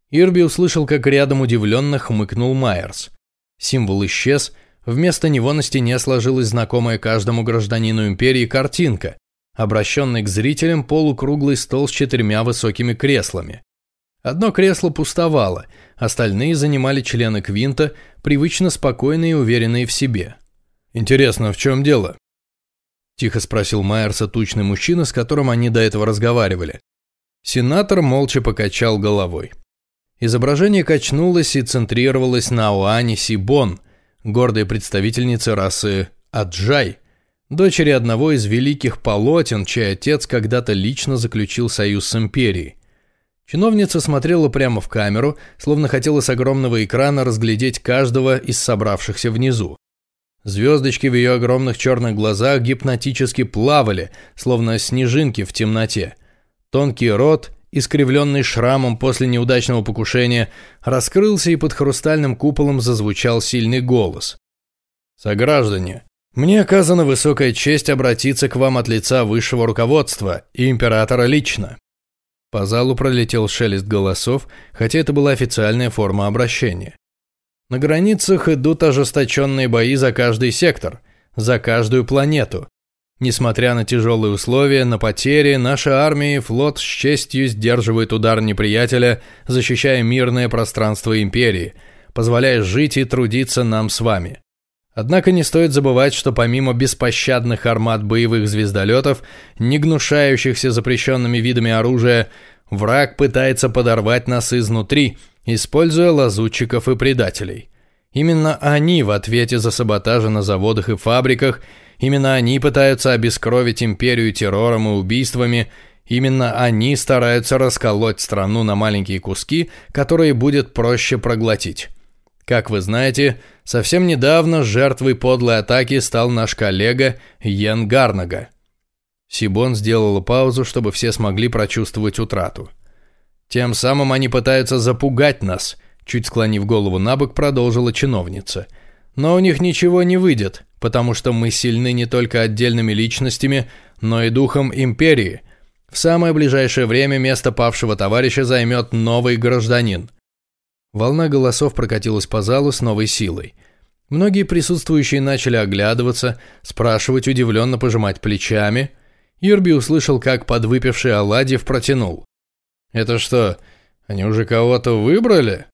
Speaker 1: Ирби услышал, как рядом удивленно хмыкнул Майерс. Символ исчез, вместо него на стене сложилась знакомая каждому гражданину империи картинка, обращенный к зрителям полукруглый стол с четырьмя высокими креслами. Одно кресло пустовало, остальные занимали члены Квинта, привычно спокойные и уверенные в себе. «Интересно, в чем дело?» – тихо спросил Майерса тучный мужчина, с которым они до этого разговаривали. Сенатор молча покачал головой. Изображение качнулось и центрировалось на Уане Сибон, гордой представительнице расы Аджай, дочери одного из великих полотен, чей отец когда-то лично заключил союз с империей. Чиновница смотрела прямо в камеру, словно хотела с огромного экрана разглядеть каждого из собравшихся внизу. Звездочки в ее огромных черных глазах гипнотически плавали, словно снежинки в темноте. Тонкий рот, искривленный шрамом после неудачного покушения, раскрылся и под хрустальным куполом зазвучал сильный голос. «Сограждане, мне оказана высокая честь обратиться к вам от лица высшего руководства и императора лично». По залу пролетел шелест голосов, хотя это была официальная форма обращения. На границах идут ожесточенные бои за каждый сектор, за каждую планету. Несмотря на тяжелые условия, на потери, наша армия и флот с честью сдерживают удар неприятеля, защищая мирное пространство империи, позволяя жить и трудиться нам с вами. Однако не стоит забывать, что помимо беспощадных армат боевых звездолетов, не гнушающихся запрещенными видами оружия, враг пытается подорвать нас изнутри – используя лазутчиков и предателей. Именно они в ответе за саботажи на заводах и фабриках, именно они пытаются обескровить империю террором и убийствами, именно они стараются расколоть страну на маленькие куски, которые будет проще проглотить. Как вы знаете, совсем недавно жертвой подлой атаки стал наш коллега Йен Гарнага. Сибон сделала паузу, чтобы все смогли прочувствовать утрату. Тем самым они пытаются запугать нас, чуть склонив голову на бок, продолжила чиновница. Но у них ничего не выйдет, потому что мы сильны не только отдельными личностями, но и духом империи. В самое ближайшее время место павшего товарища займет новый гражданин. Волна голосов прокатилась по залу с новой силой. Многие присутствующие начали оглядываться, спрашивать, удивленно пожимать плечами. Ирби услышал, как подвыпивший Аладьев протянул. «Это что, они уже кого-то выбрали?»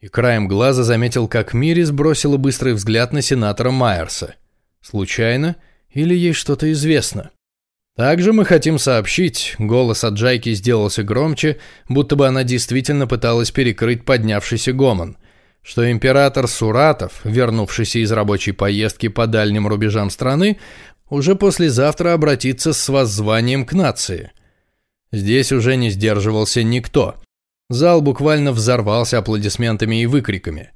Speaker 1: И краем глаза заметил, как Мири сбросила быстрый взгляд на сенатора Майерса. «Случайно? Или ей что-то известно?» Также мы хотим сообщить, голос от Джайки сделался громче, будто бы она действительно пыталась перекрыть поднявшийся гомон, что император Суратов, вернувшийся из рабочей поездки по дальним рубежам страны, уже послезавтра обратится с воззванием к нации. Здесь уже не сдерживался никто. Зал буквально взорвался аплодисментами и выкриками.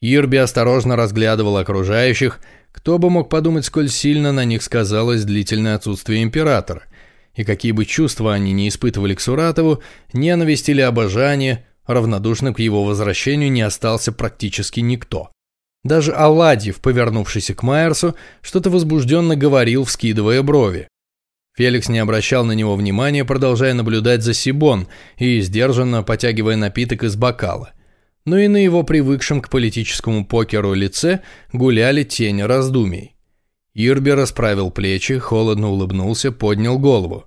Speaker 1: Ирби осторожно разглядывал окружающих, кто бы мог подумать, сколь сильно на них сказалось длительное отсутствие императора, и какие бы чувства они не испытывали к Суратову, ненависть или обожание, равнодушным к его возвращению не остался практически никто. Даже Аладьев, повернувшийся к Майерсу, что-то возбужденно говорил, вскидывая брови. Феликс не обращал на него внимания, продолжая наблюдать за Сибон и сдержанно потягивая напиток из бокала но и на его привыкшем к политическому покеру лице гуляли тени раздумий. Ирби расправил плечи, холодно улыбнулся, поднял голову.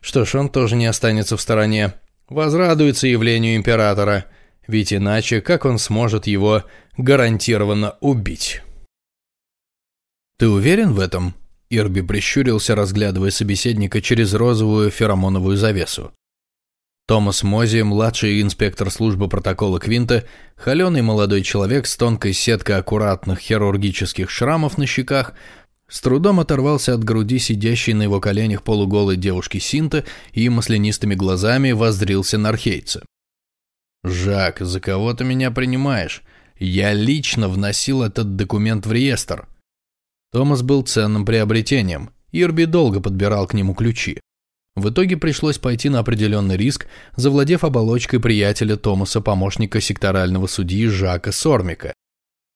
Speaker 1: Что ж, он тоже не останется в стороне. Возрадуется явлению императора, ведь иначе как он сможет его гарантированно убить? «Ты уверен в этом?» Ирби прищурился, разглядывая собеседника через розовую феромоновую завесу. Томас Мози, младший инспектор службы протокола Квинта, холеный молодой человек с тонкой сеткой аккуратных хирургических шрамов на щеках, с трудом оторвался от груди сидящей на его коленях полуголой девушки Синта и маслянистыми глазами воздрился на архейца. «Жак, за кого ты меня принимаешь? Я лично вносил этот документ в реестр». Томас был ценным приобретением. Ирби долго подбирал к нему ключи. В итоге пришлось пойти на определенный риск, завладев оболочкой приятеля Томаса, помощника секторального судьи Жака Сормика.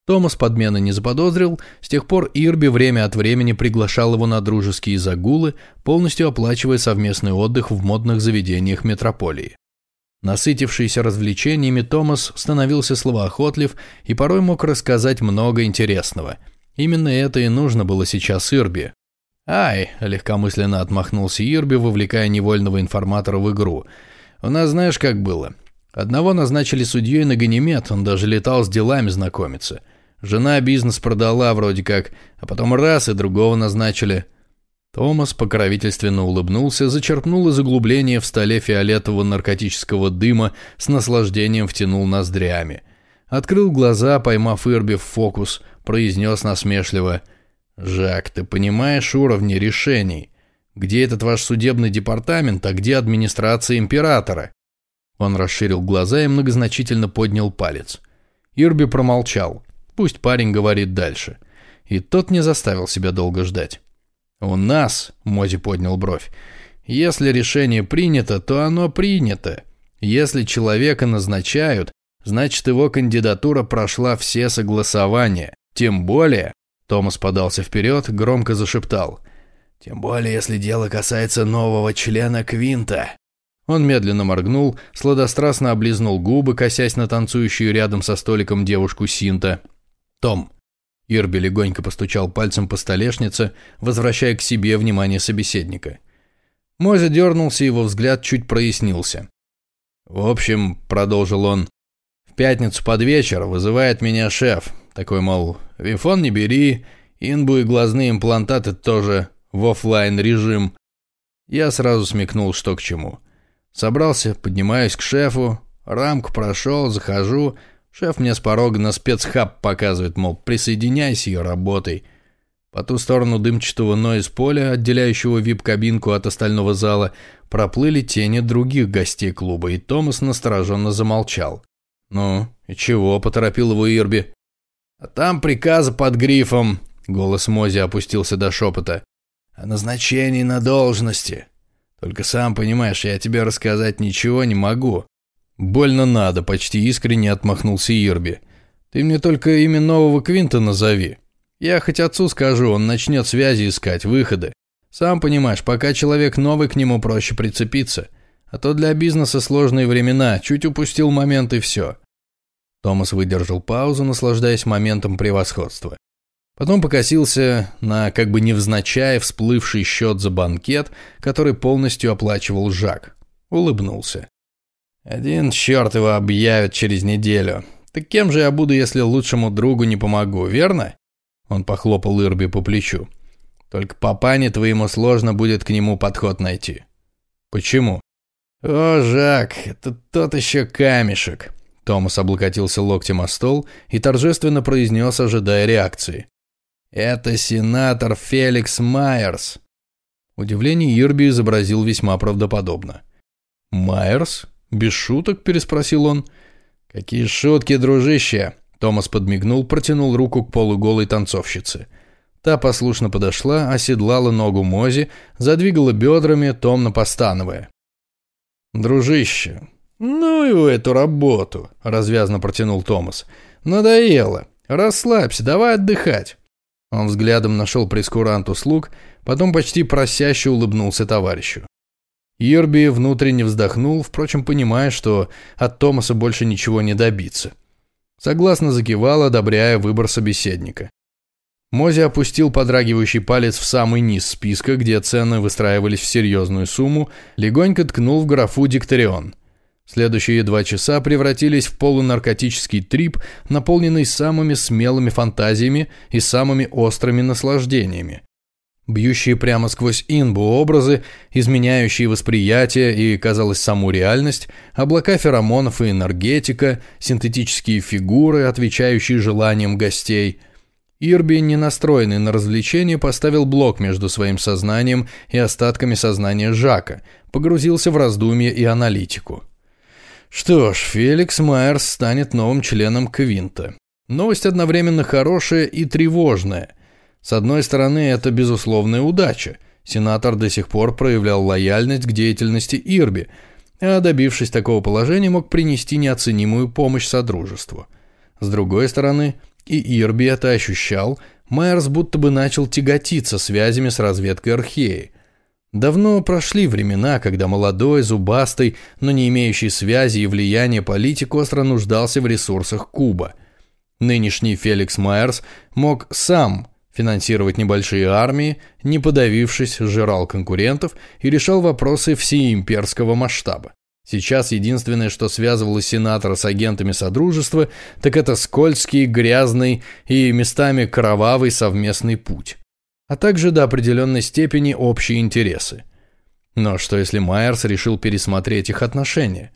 Speaker 1: Томас подмены не заподозрил, с тех пор Ирби время от времени приглашал его на дружеские загулы, полностью оплачивая совместный отдых в модных заведениях метрополии. Насытившийся развлечениями, Томас становился словоохотлив и порой мог рассказать много интересного. Именно это и нужно было сейчас Ирби, «Ай!» – легкомысленно отмахнулся Ирби, вовлекая невольного информатора в игру. «У нас знаешь, как было? Одного назначили судьей на Ганимед, он даже летал с делами знакомиться. Жена бизнес продала вроде как, а потом раз и другого назначили». Томас покровительственно улыбнулся, зачерпнул из углубления в столе фиолетового наркотического дыма, с наслаждением втянул ноздрями. Открыл глаза, поймав Ирби в фокус, произнес насмешливо – «Жак, ты понимаешь уровни решений? Где этот ваш судебный департамент, а где администрация императора?» Он расширил глаза и многозначительно поднял палец. Ирби промолчал. Пусть парень говорит дальше. И тот не заставил себя долго ждать. «У нас», — Мози поднял бровь, — «если решение принято, то оно принято. Если человека назначают, значит его кандидатура прошла все согласования. Тем более, Томас подался вперед, громко зашептал. «Тем более, если дело касается нового члена Квинта». Он медленно моргнул, сладострастно облизнул губы, косясь на танцующую рядом со столиком девушку Синта. «Том». Ирби легонько постучал пальцем по столешнице, возвращая к себе внимание собеседника. Мози дернулся, его взгляд чуть прояснился. «В общем», — продолжил он, — «в пятницу под вечер вызывает меня шеф, такой, мол, вифон не бери, инбу и глазные имплантаты тоже в офлайн режим. Я сразу смекнул, что к чему. Собрался, поднимаюсь к шефу, рамку прошел, захожу. Шеф мне с порога на спецхаб показывает, мол, присоединяйся и работай. По ту сторону дымчатого нойз поля, отделяющего вип-кабинку от остального зала, проплыли тени других гостей клуба, и Томас настороженно замолчал. «Ну, и чего?» – поторопил его Ирби. А там приказы под грифом, голос Мози опустился до шепота, о назначении на должности. Только сам понимаешь, я тебе рассказать ничего не могу. Больно надо, почти искренне отмахнулся Ирби. Ты мне только имя нового Квинта назови. Я хоть отцу скажу, он начнет связи искать, выходы. Сам понимаешь, пока человек новый, к нему проще прицепиться. А то для бизнеса сложные времена, чуть упустил момент и все. Томас выдержал паузу, наслаждаясь моментом превосходства. Потом покосился на как бы невзначай всплывший счет за банкет, который полностью оплачивал Жак. Улыбнулся. «Один черт его объявят через неделю. Так кем же я буду, если лучшему другу не помогу, верно?» Он похлопал Ирби по плечу. Только папане твоему сложно будет к нему подход найти». «Почему?» «О, Жак, это тот еще камешек». Томас облокотился локтем о стол и торжественно произнес, ожидая реакции. «Это сенатор Феликс Майерс». Удивление Ирби изобразил весьма правдоподобно. «Майерс?» – без шуток переспросил он. «Какие шутки, дружище!» Томас подмигнул, протянул руку к полуголой танцовщице. Та послушно подошла, оседлала ногу Мози, задвигала бедрами, томно постановая. «Дружище, ну и эту работу!» – развязно протянул Томас. «Надоело. Расслабься, давай отдыхать». Он взглядом нашел прескурант услуг, потом почти просяще улыбнулся товарищу. Ирби внутренне вздохнул, впрочем, понимая, что от Томаса больше ничего не добиться. Согласно закивал, одобряя выбор собеседника. Мози опустил подрагивающий палец в самый низ списка, где цены выстраивались в серьезную сумму, легонько ткнул в графу «Дикторион». Следующие два часа превратились в полунаркотический трип, наполненный самыми смелыми фантазиями и самыми острыми наслаждениями. Бьющие прямо сквозь инбу образы, изменяющие восприятие и, казалось, саму реальность, облака феромонов и энергетика, синтетические фигуры, отвечающие желаниям гостей. Ирби, не настроенный на развлечение, поставил блок между своим сознанием и остатками сознания Жака, погрузился в раздумье и аналитику. Что ж, Феликс Майерс станет новым членом Квинта. Новость одновременно хорошая и тревожная. С одной стороны, это безусловная удача. Сенатор до сих пор проявлял лояльность к деятельности Ирби, а добившись такого положения, мог принести неоценимую помощь Содружеству. С другой стороны, и Ирби это ощущал, Майерс будто бы начал тяготиться связями с разведкой Археи – Давно прошли времена, когда молодой, зубастый, но не имеющий связи и влияния политик остро нуждался в ресурсах Куба. Нынешний Феликс Майерс мог сам финансировать небольшие армии, не подавившись, сжирал конкурентов и решал вопросы всеимперского масштаба. Сейчас единственное, что связывало сенатора с агентами Содружества, так это скользкий, грязный и местами кровавый совместный путь а также до определенной степени общие интересы. Но что если Майерс решил пересмотреть их отношения?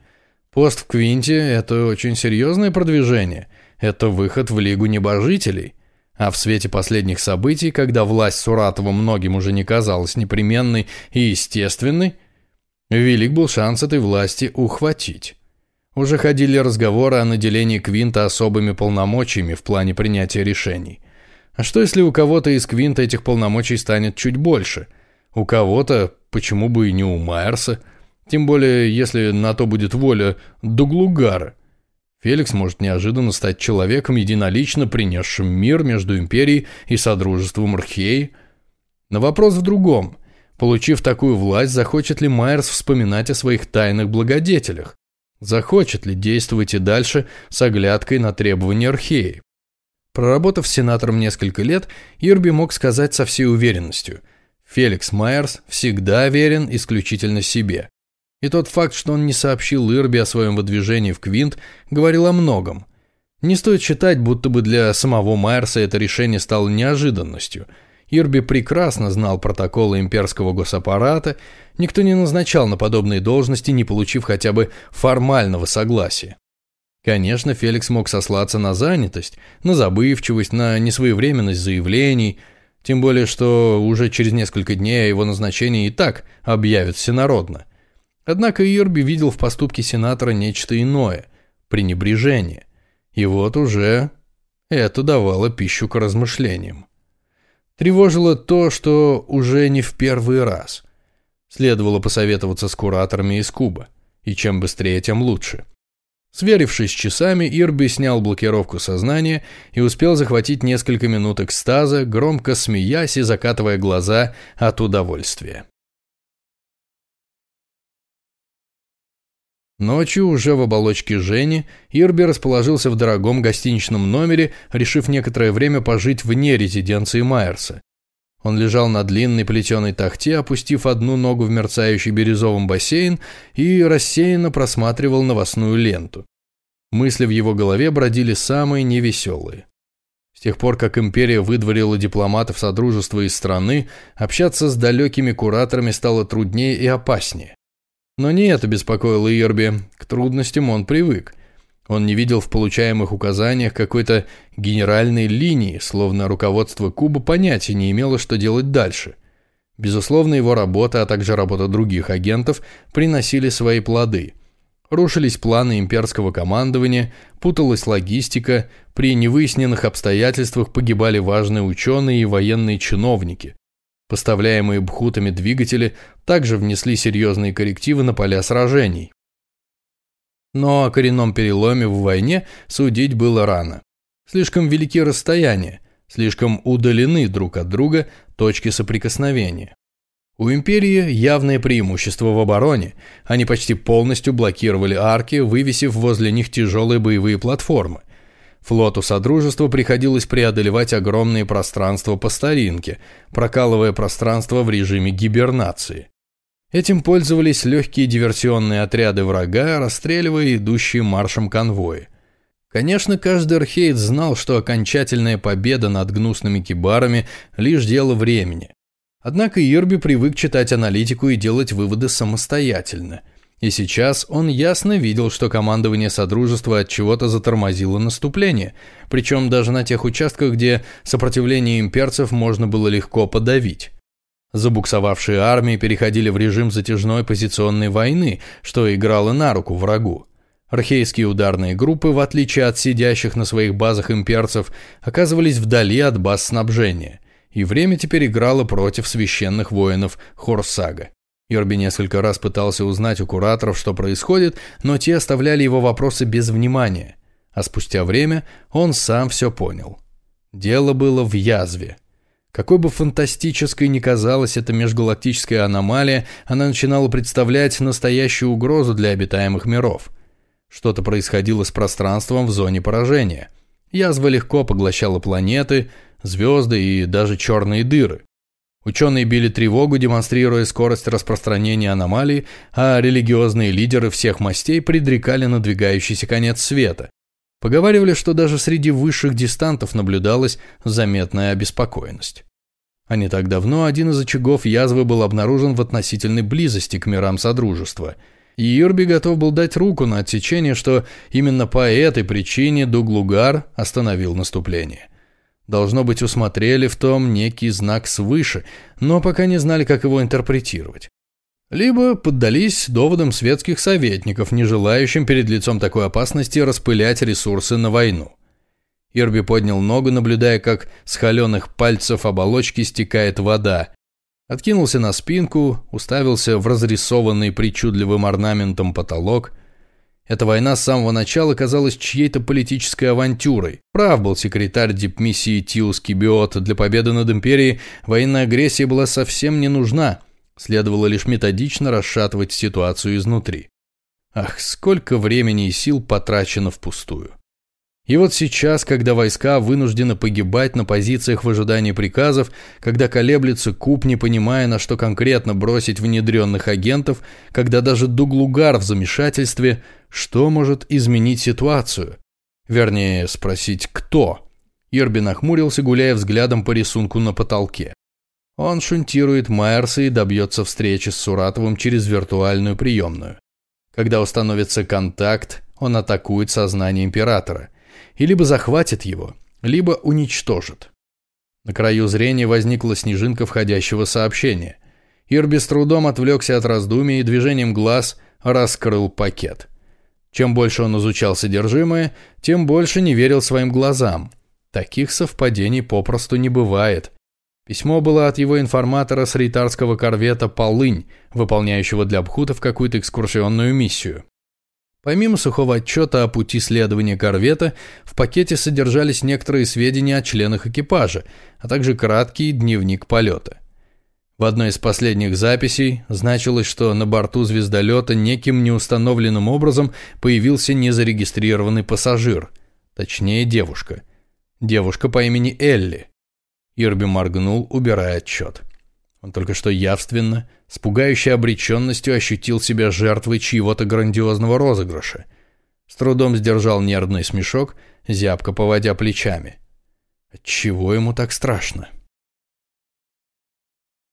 Speaker 1: Пост в Квинте – это очень серьезное продвижение, это выход в Лигу Небожителей. А в свете последних событий, когда власть Суратова многим уже не казалась непременной и естественной, велик был шанс этой власти ухватить. Уже ходили разговоры о наделении Квинта особыми полномочиями в плане принятия решений. А что если у кого-то из Квинта этих полномочий станет чуть больше? У кого-то, почему бы и не у Майерса? Тем более, если на то будет воля Дуглугара. Феликс может неожиданно стать человеком, единолично принесшим мир между Империей и Содружеством Археи. Но вопрос в другом. Получив такую власть, захочет ли Майерс вспоминать о своих тайных благодетелях? Захочет ли действовать и дальше с оглядкой на требования Археи? Проработав сенатором несколько лет, Ирби мог сказать со всей уверенностью. Феликс Майерс всегда верен исключительно себе. И тот факт, что он не сообщил Ирби о своем выдвижении в Квинт, говорил о многом. Не стоит считать, будто бы для самого Майерса это решение стало неожиданностью. Ирби прекрасно знал протоколы имперского госаппарата, никто не назначал на подобные должности, не получив хотя бы формального согласия. Конечно, Феликс мог сослаться на занятость, на забывчивость, на несвоевременность заявлений, тем более, что уже через несколько дней о его назначении и так объявят всенародно. Однако Ирби видел в поступке сенатора нечто иное – пренебрежение. И вот уже это давало пищу к размышлениям. Тревожило то, что уже не в первый раз. Следовало посоветоваться с кураторами из Куба, и чем быстрее, тем лучше – Сверившись с часами, Ирби снял блокировку сознания и успел захватить несколько минут экстаза, громко смеясь и закатывая глаза от удовольствия. Ночью, уже в оболочке Жени, Ирби расположился в дорогом гостиничном номере, решив некоторое время пожить вне резиденции Майерса. Он лежал на длинной плетеной тахте, опустив одну ногу в мерцающий бирюзовым бассейн и рассеянно просматривал новостную ленту. Мысли в его голове бродили самые невеселые. С тех пор, как империя выдворила дипломатов Содружества из страны, общаться с далекими кураторами стало труднее и опаснее. Но не это беспокоило Ирби, к трудностям он привык. Он не видел в получаемых указаниях какой-то генеральной линии, словно руководство Куба понятия не имело, что делать дальше. Безусловно, его работа, а также работа других агентов приносили свои плоды – Рушились планы имперского командования, путалась логистика, при невыясненных обстоятельствах погибали важные ученые и военные чиновники. Поставляемые бхутами двигатели также внесли серьезные коррективы на поля сражений. Но о коренном переломе в войне судить было рано. Слишком велики расстояния, слишком удалены друг от друга точки соприкосновения. У империи явное преимущество в обороне. Они почти полностью блокировали арки, вывесив возле них тяжелые боевые платформы. Флоту Содружества приходилось преодолевать огромные пространства по старинке, прокалывая пространство в режиме гибернации. Этим пользовались легкие диверсионные отряды врага, расстреливая идущие маршем конвои. Конечно, каждый архейд знал, что окончательная победа над гнусными кибарами – лишь дело времени. Однако Ирби привык читать аналитику и делать выводы самостоятельно. И сейчас он ясно видел, что командование Содружества от чего-то затормозило наступление, причем даже на тех участках, где сопротивление имперцев можно было легко подавить. Забуксовавшие армии переходили в режим затяжной позиционной войны, что играло на руку врагу. Архейские ударные группы, в отличие от сидящих на своих базах имперцев, оказывались вдали от баз снабжения и время теперь играло против священных воинов Хорсага. Йорби несколько раз пытался узнать у кураторов, что происходит, но те оставляли его вопросы без внимания. А спустя время он сам все понял. Дело было в язве. Какой бы фантастической ни казалась эта межгалактическая аномалия, она начинала представлять настоящую угрозу для обитаемых миров. Что-то происходило с пространством в зоне поражения. Язва легко поглощала планеты, звезды и даже черные дыры. Ученые били тревогу, демонстрируя скорость распространения аномалий, а религиозные лидеры всех мастей предрекали надвигающийся конец света. Поговаривали, что даже среди высших дистантов наблюдалась заметная обеспокоенность. А не так давно один из очагов язвы был обнаружен в относительной близости к мирам Содружества. И Ирби готов был дать руку на отсечение, что именно по этой причине Дуглугар остановил наступление. Должно быть, усмотрели в том некий знак свыше, но пока не знали, как его интерпретировать. Либо поддались доводам светских советников, не желающим перед лицом такой опасности распылять ресурсы на войну. Ирби поднял ногу, наблюдая, как с холеных пальцев оболочки стекает вода. Откинулся на спинку, уставился в разрисованный причудливым орнаментом потолок – эта война с самого начала казалась чьей-то политической авантюрой. Прав был секретарь дипмиссии Тиус Кибиот. Для победы над империей военная агрессия была совсем не нужна. Следовало лишь методично расшатывать ситуацию изнутри. Ах, сколько времени и сил потрачено впустую. И вот сейчас, когда войска вынуждены погибать на позициях в ожидании приказов, когда колеблется куб, не понимая, на что конкретно бросить внедренных агентов, когда даже Дуглугар в замешательстве, что может изменить ситуацию? Вернее, спросить «кто?». Ирби нахмурился, гуляя взглядом по рисунку на потолке. Он шунтирует Майерса и добьется встречи с Суратовым через виртуальную приемную. Когда установится контакт, он атакует сознание императора и либо захватит его, либо уничтожит. На краю зрения возникла снежинка входящего сообщения. Ирби с трудом отвлекся от раздумий и движением глаз раскрыл пакет. Чем больше он изучал содержимое, тем больше не верил своим глазам. Таких совпадений попросту не бывает. Письмо было от его информатора с рейтарского корвета «Полынь», выполняющего для Бхутов какую-то экскурсионную миссию. Помимо сухого отчета о пути следования корвета, в пакете содержались некоторые сведения о членах экипажа, а также краткий дневник полета. В одной из последних записей значилось, что на борту звездолета неким неустановленным образом появился незарегистрированный пассажир, точнее девушка. Девушка по имени Элли. Ирби моргнул, убирая отчет. Он только что явственно, с пугающей обреченностью ощутил себя жертвой чьего-то грандиозного розыгрыша. С трудом сдержал нервный смешок, зябко поводя плечами. Чего ему так страшно?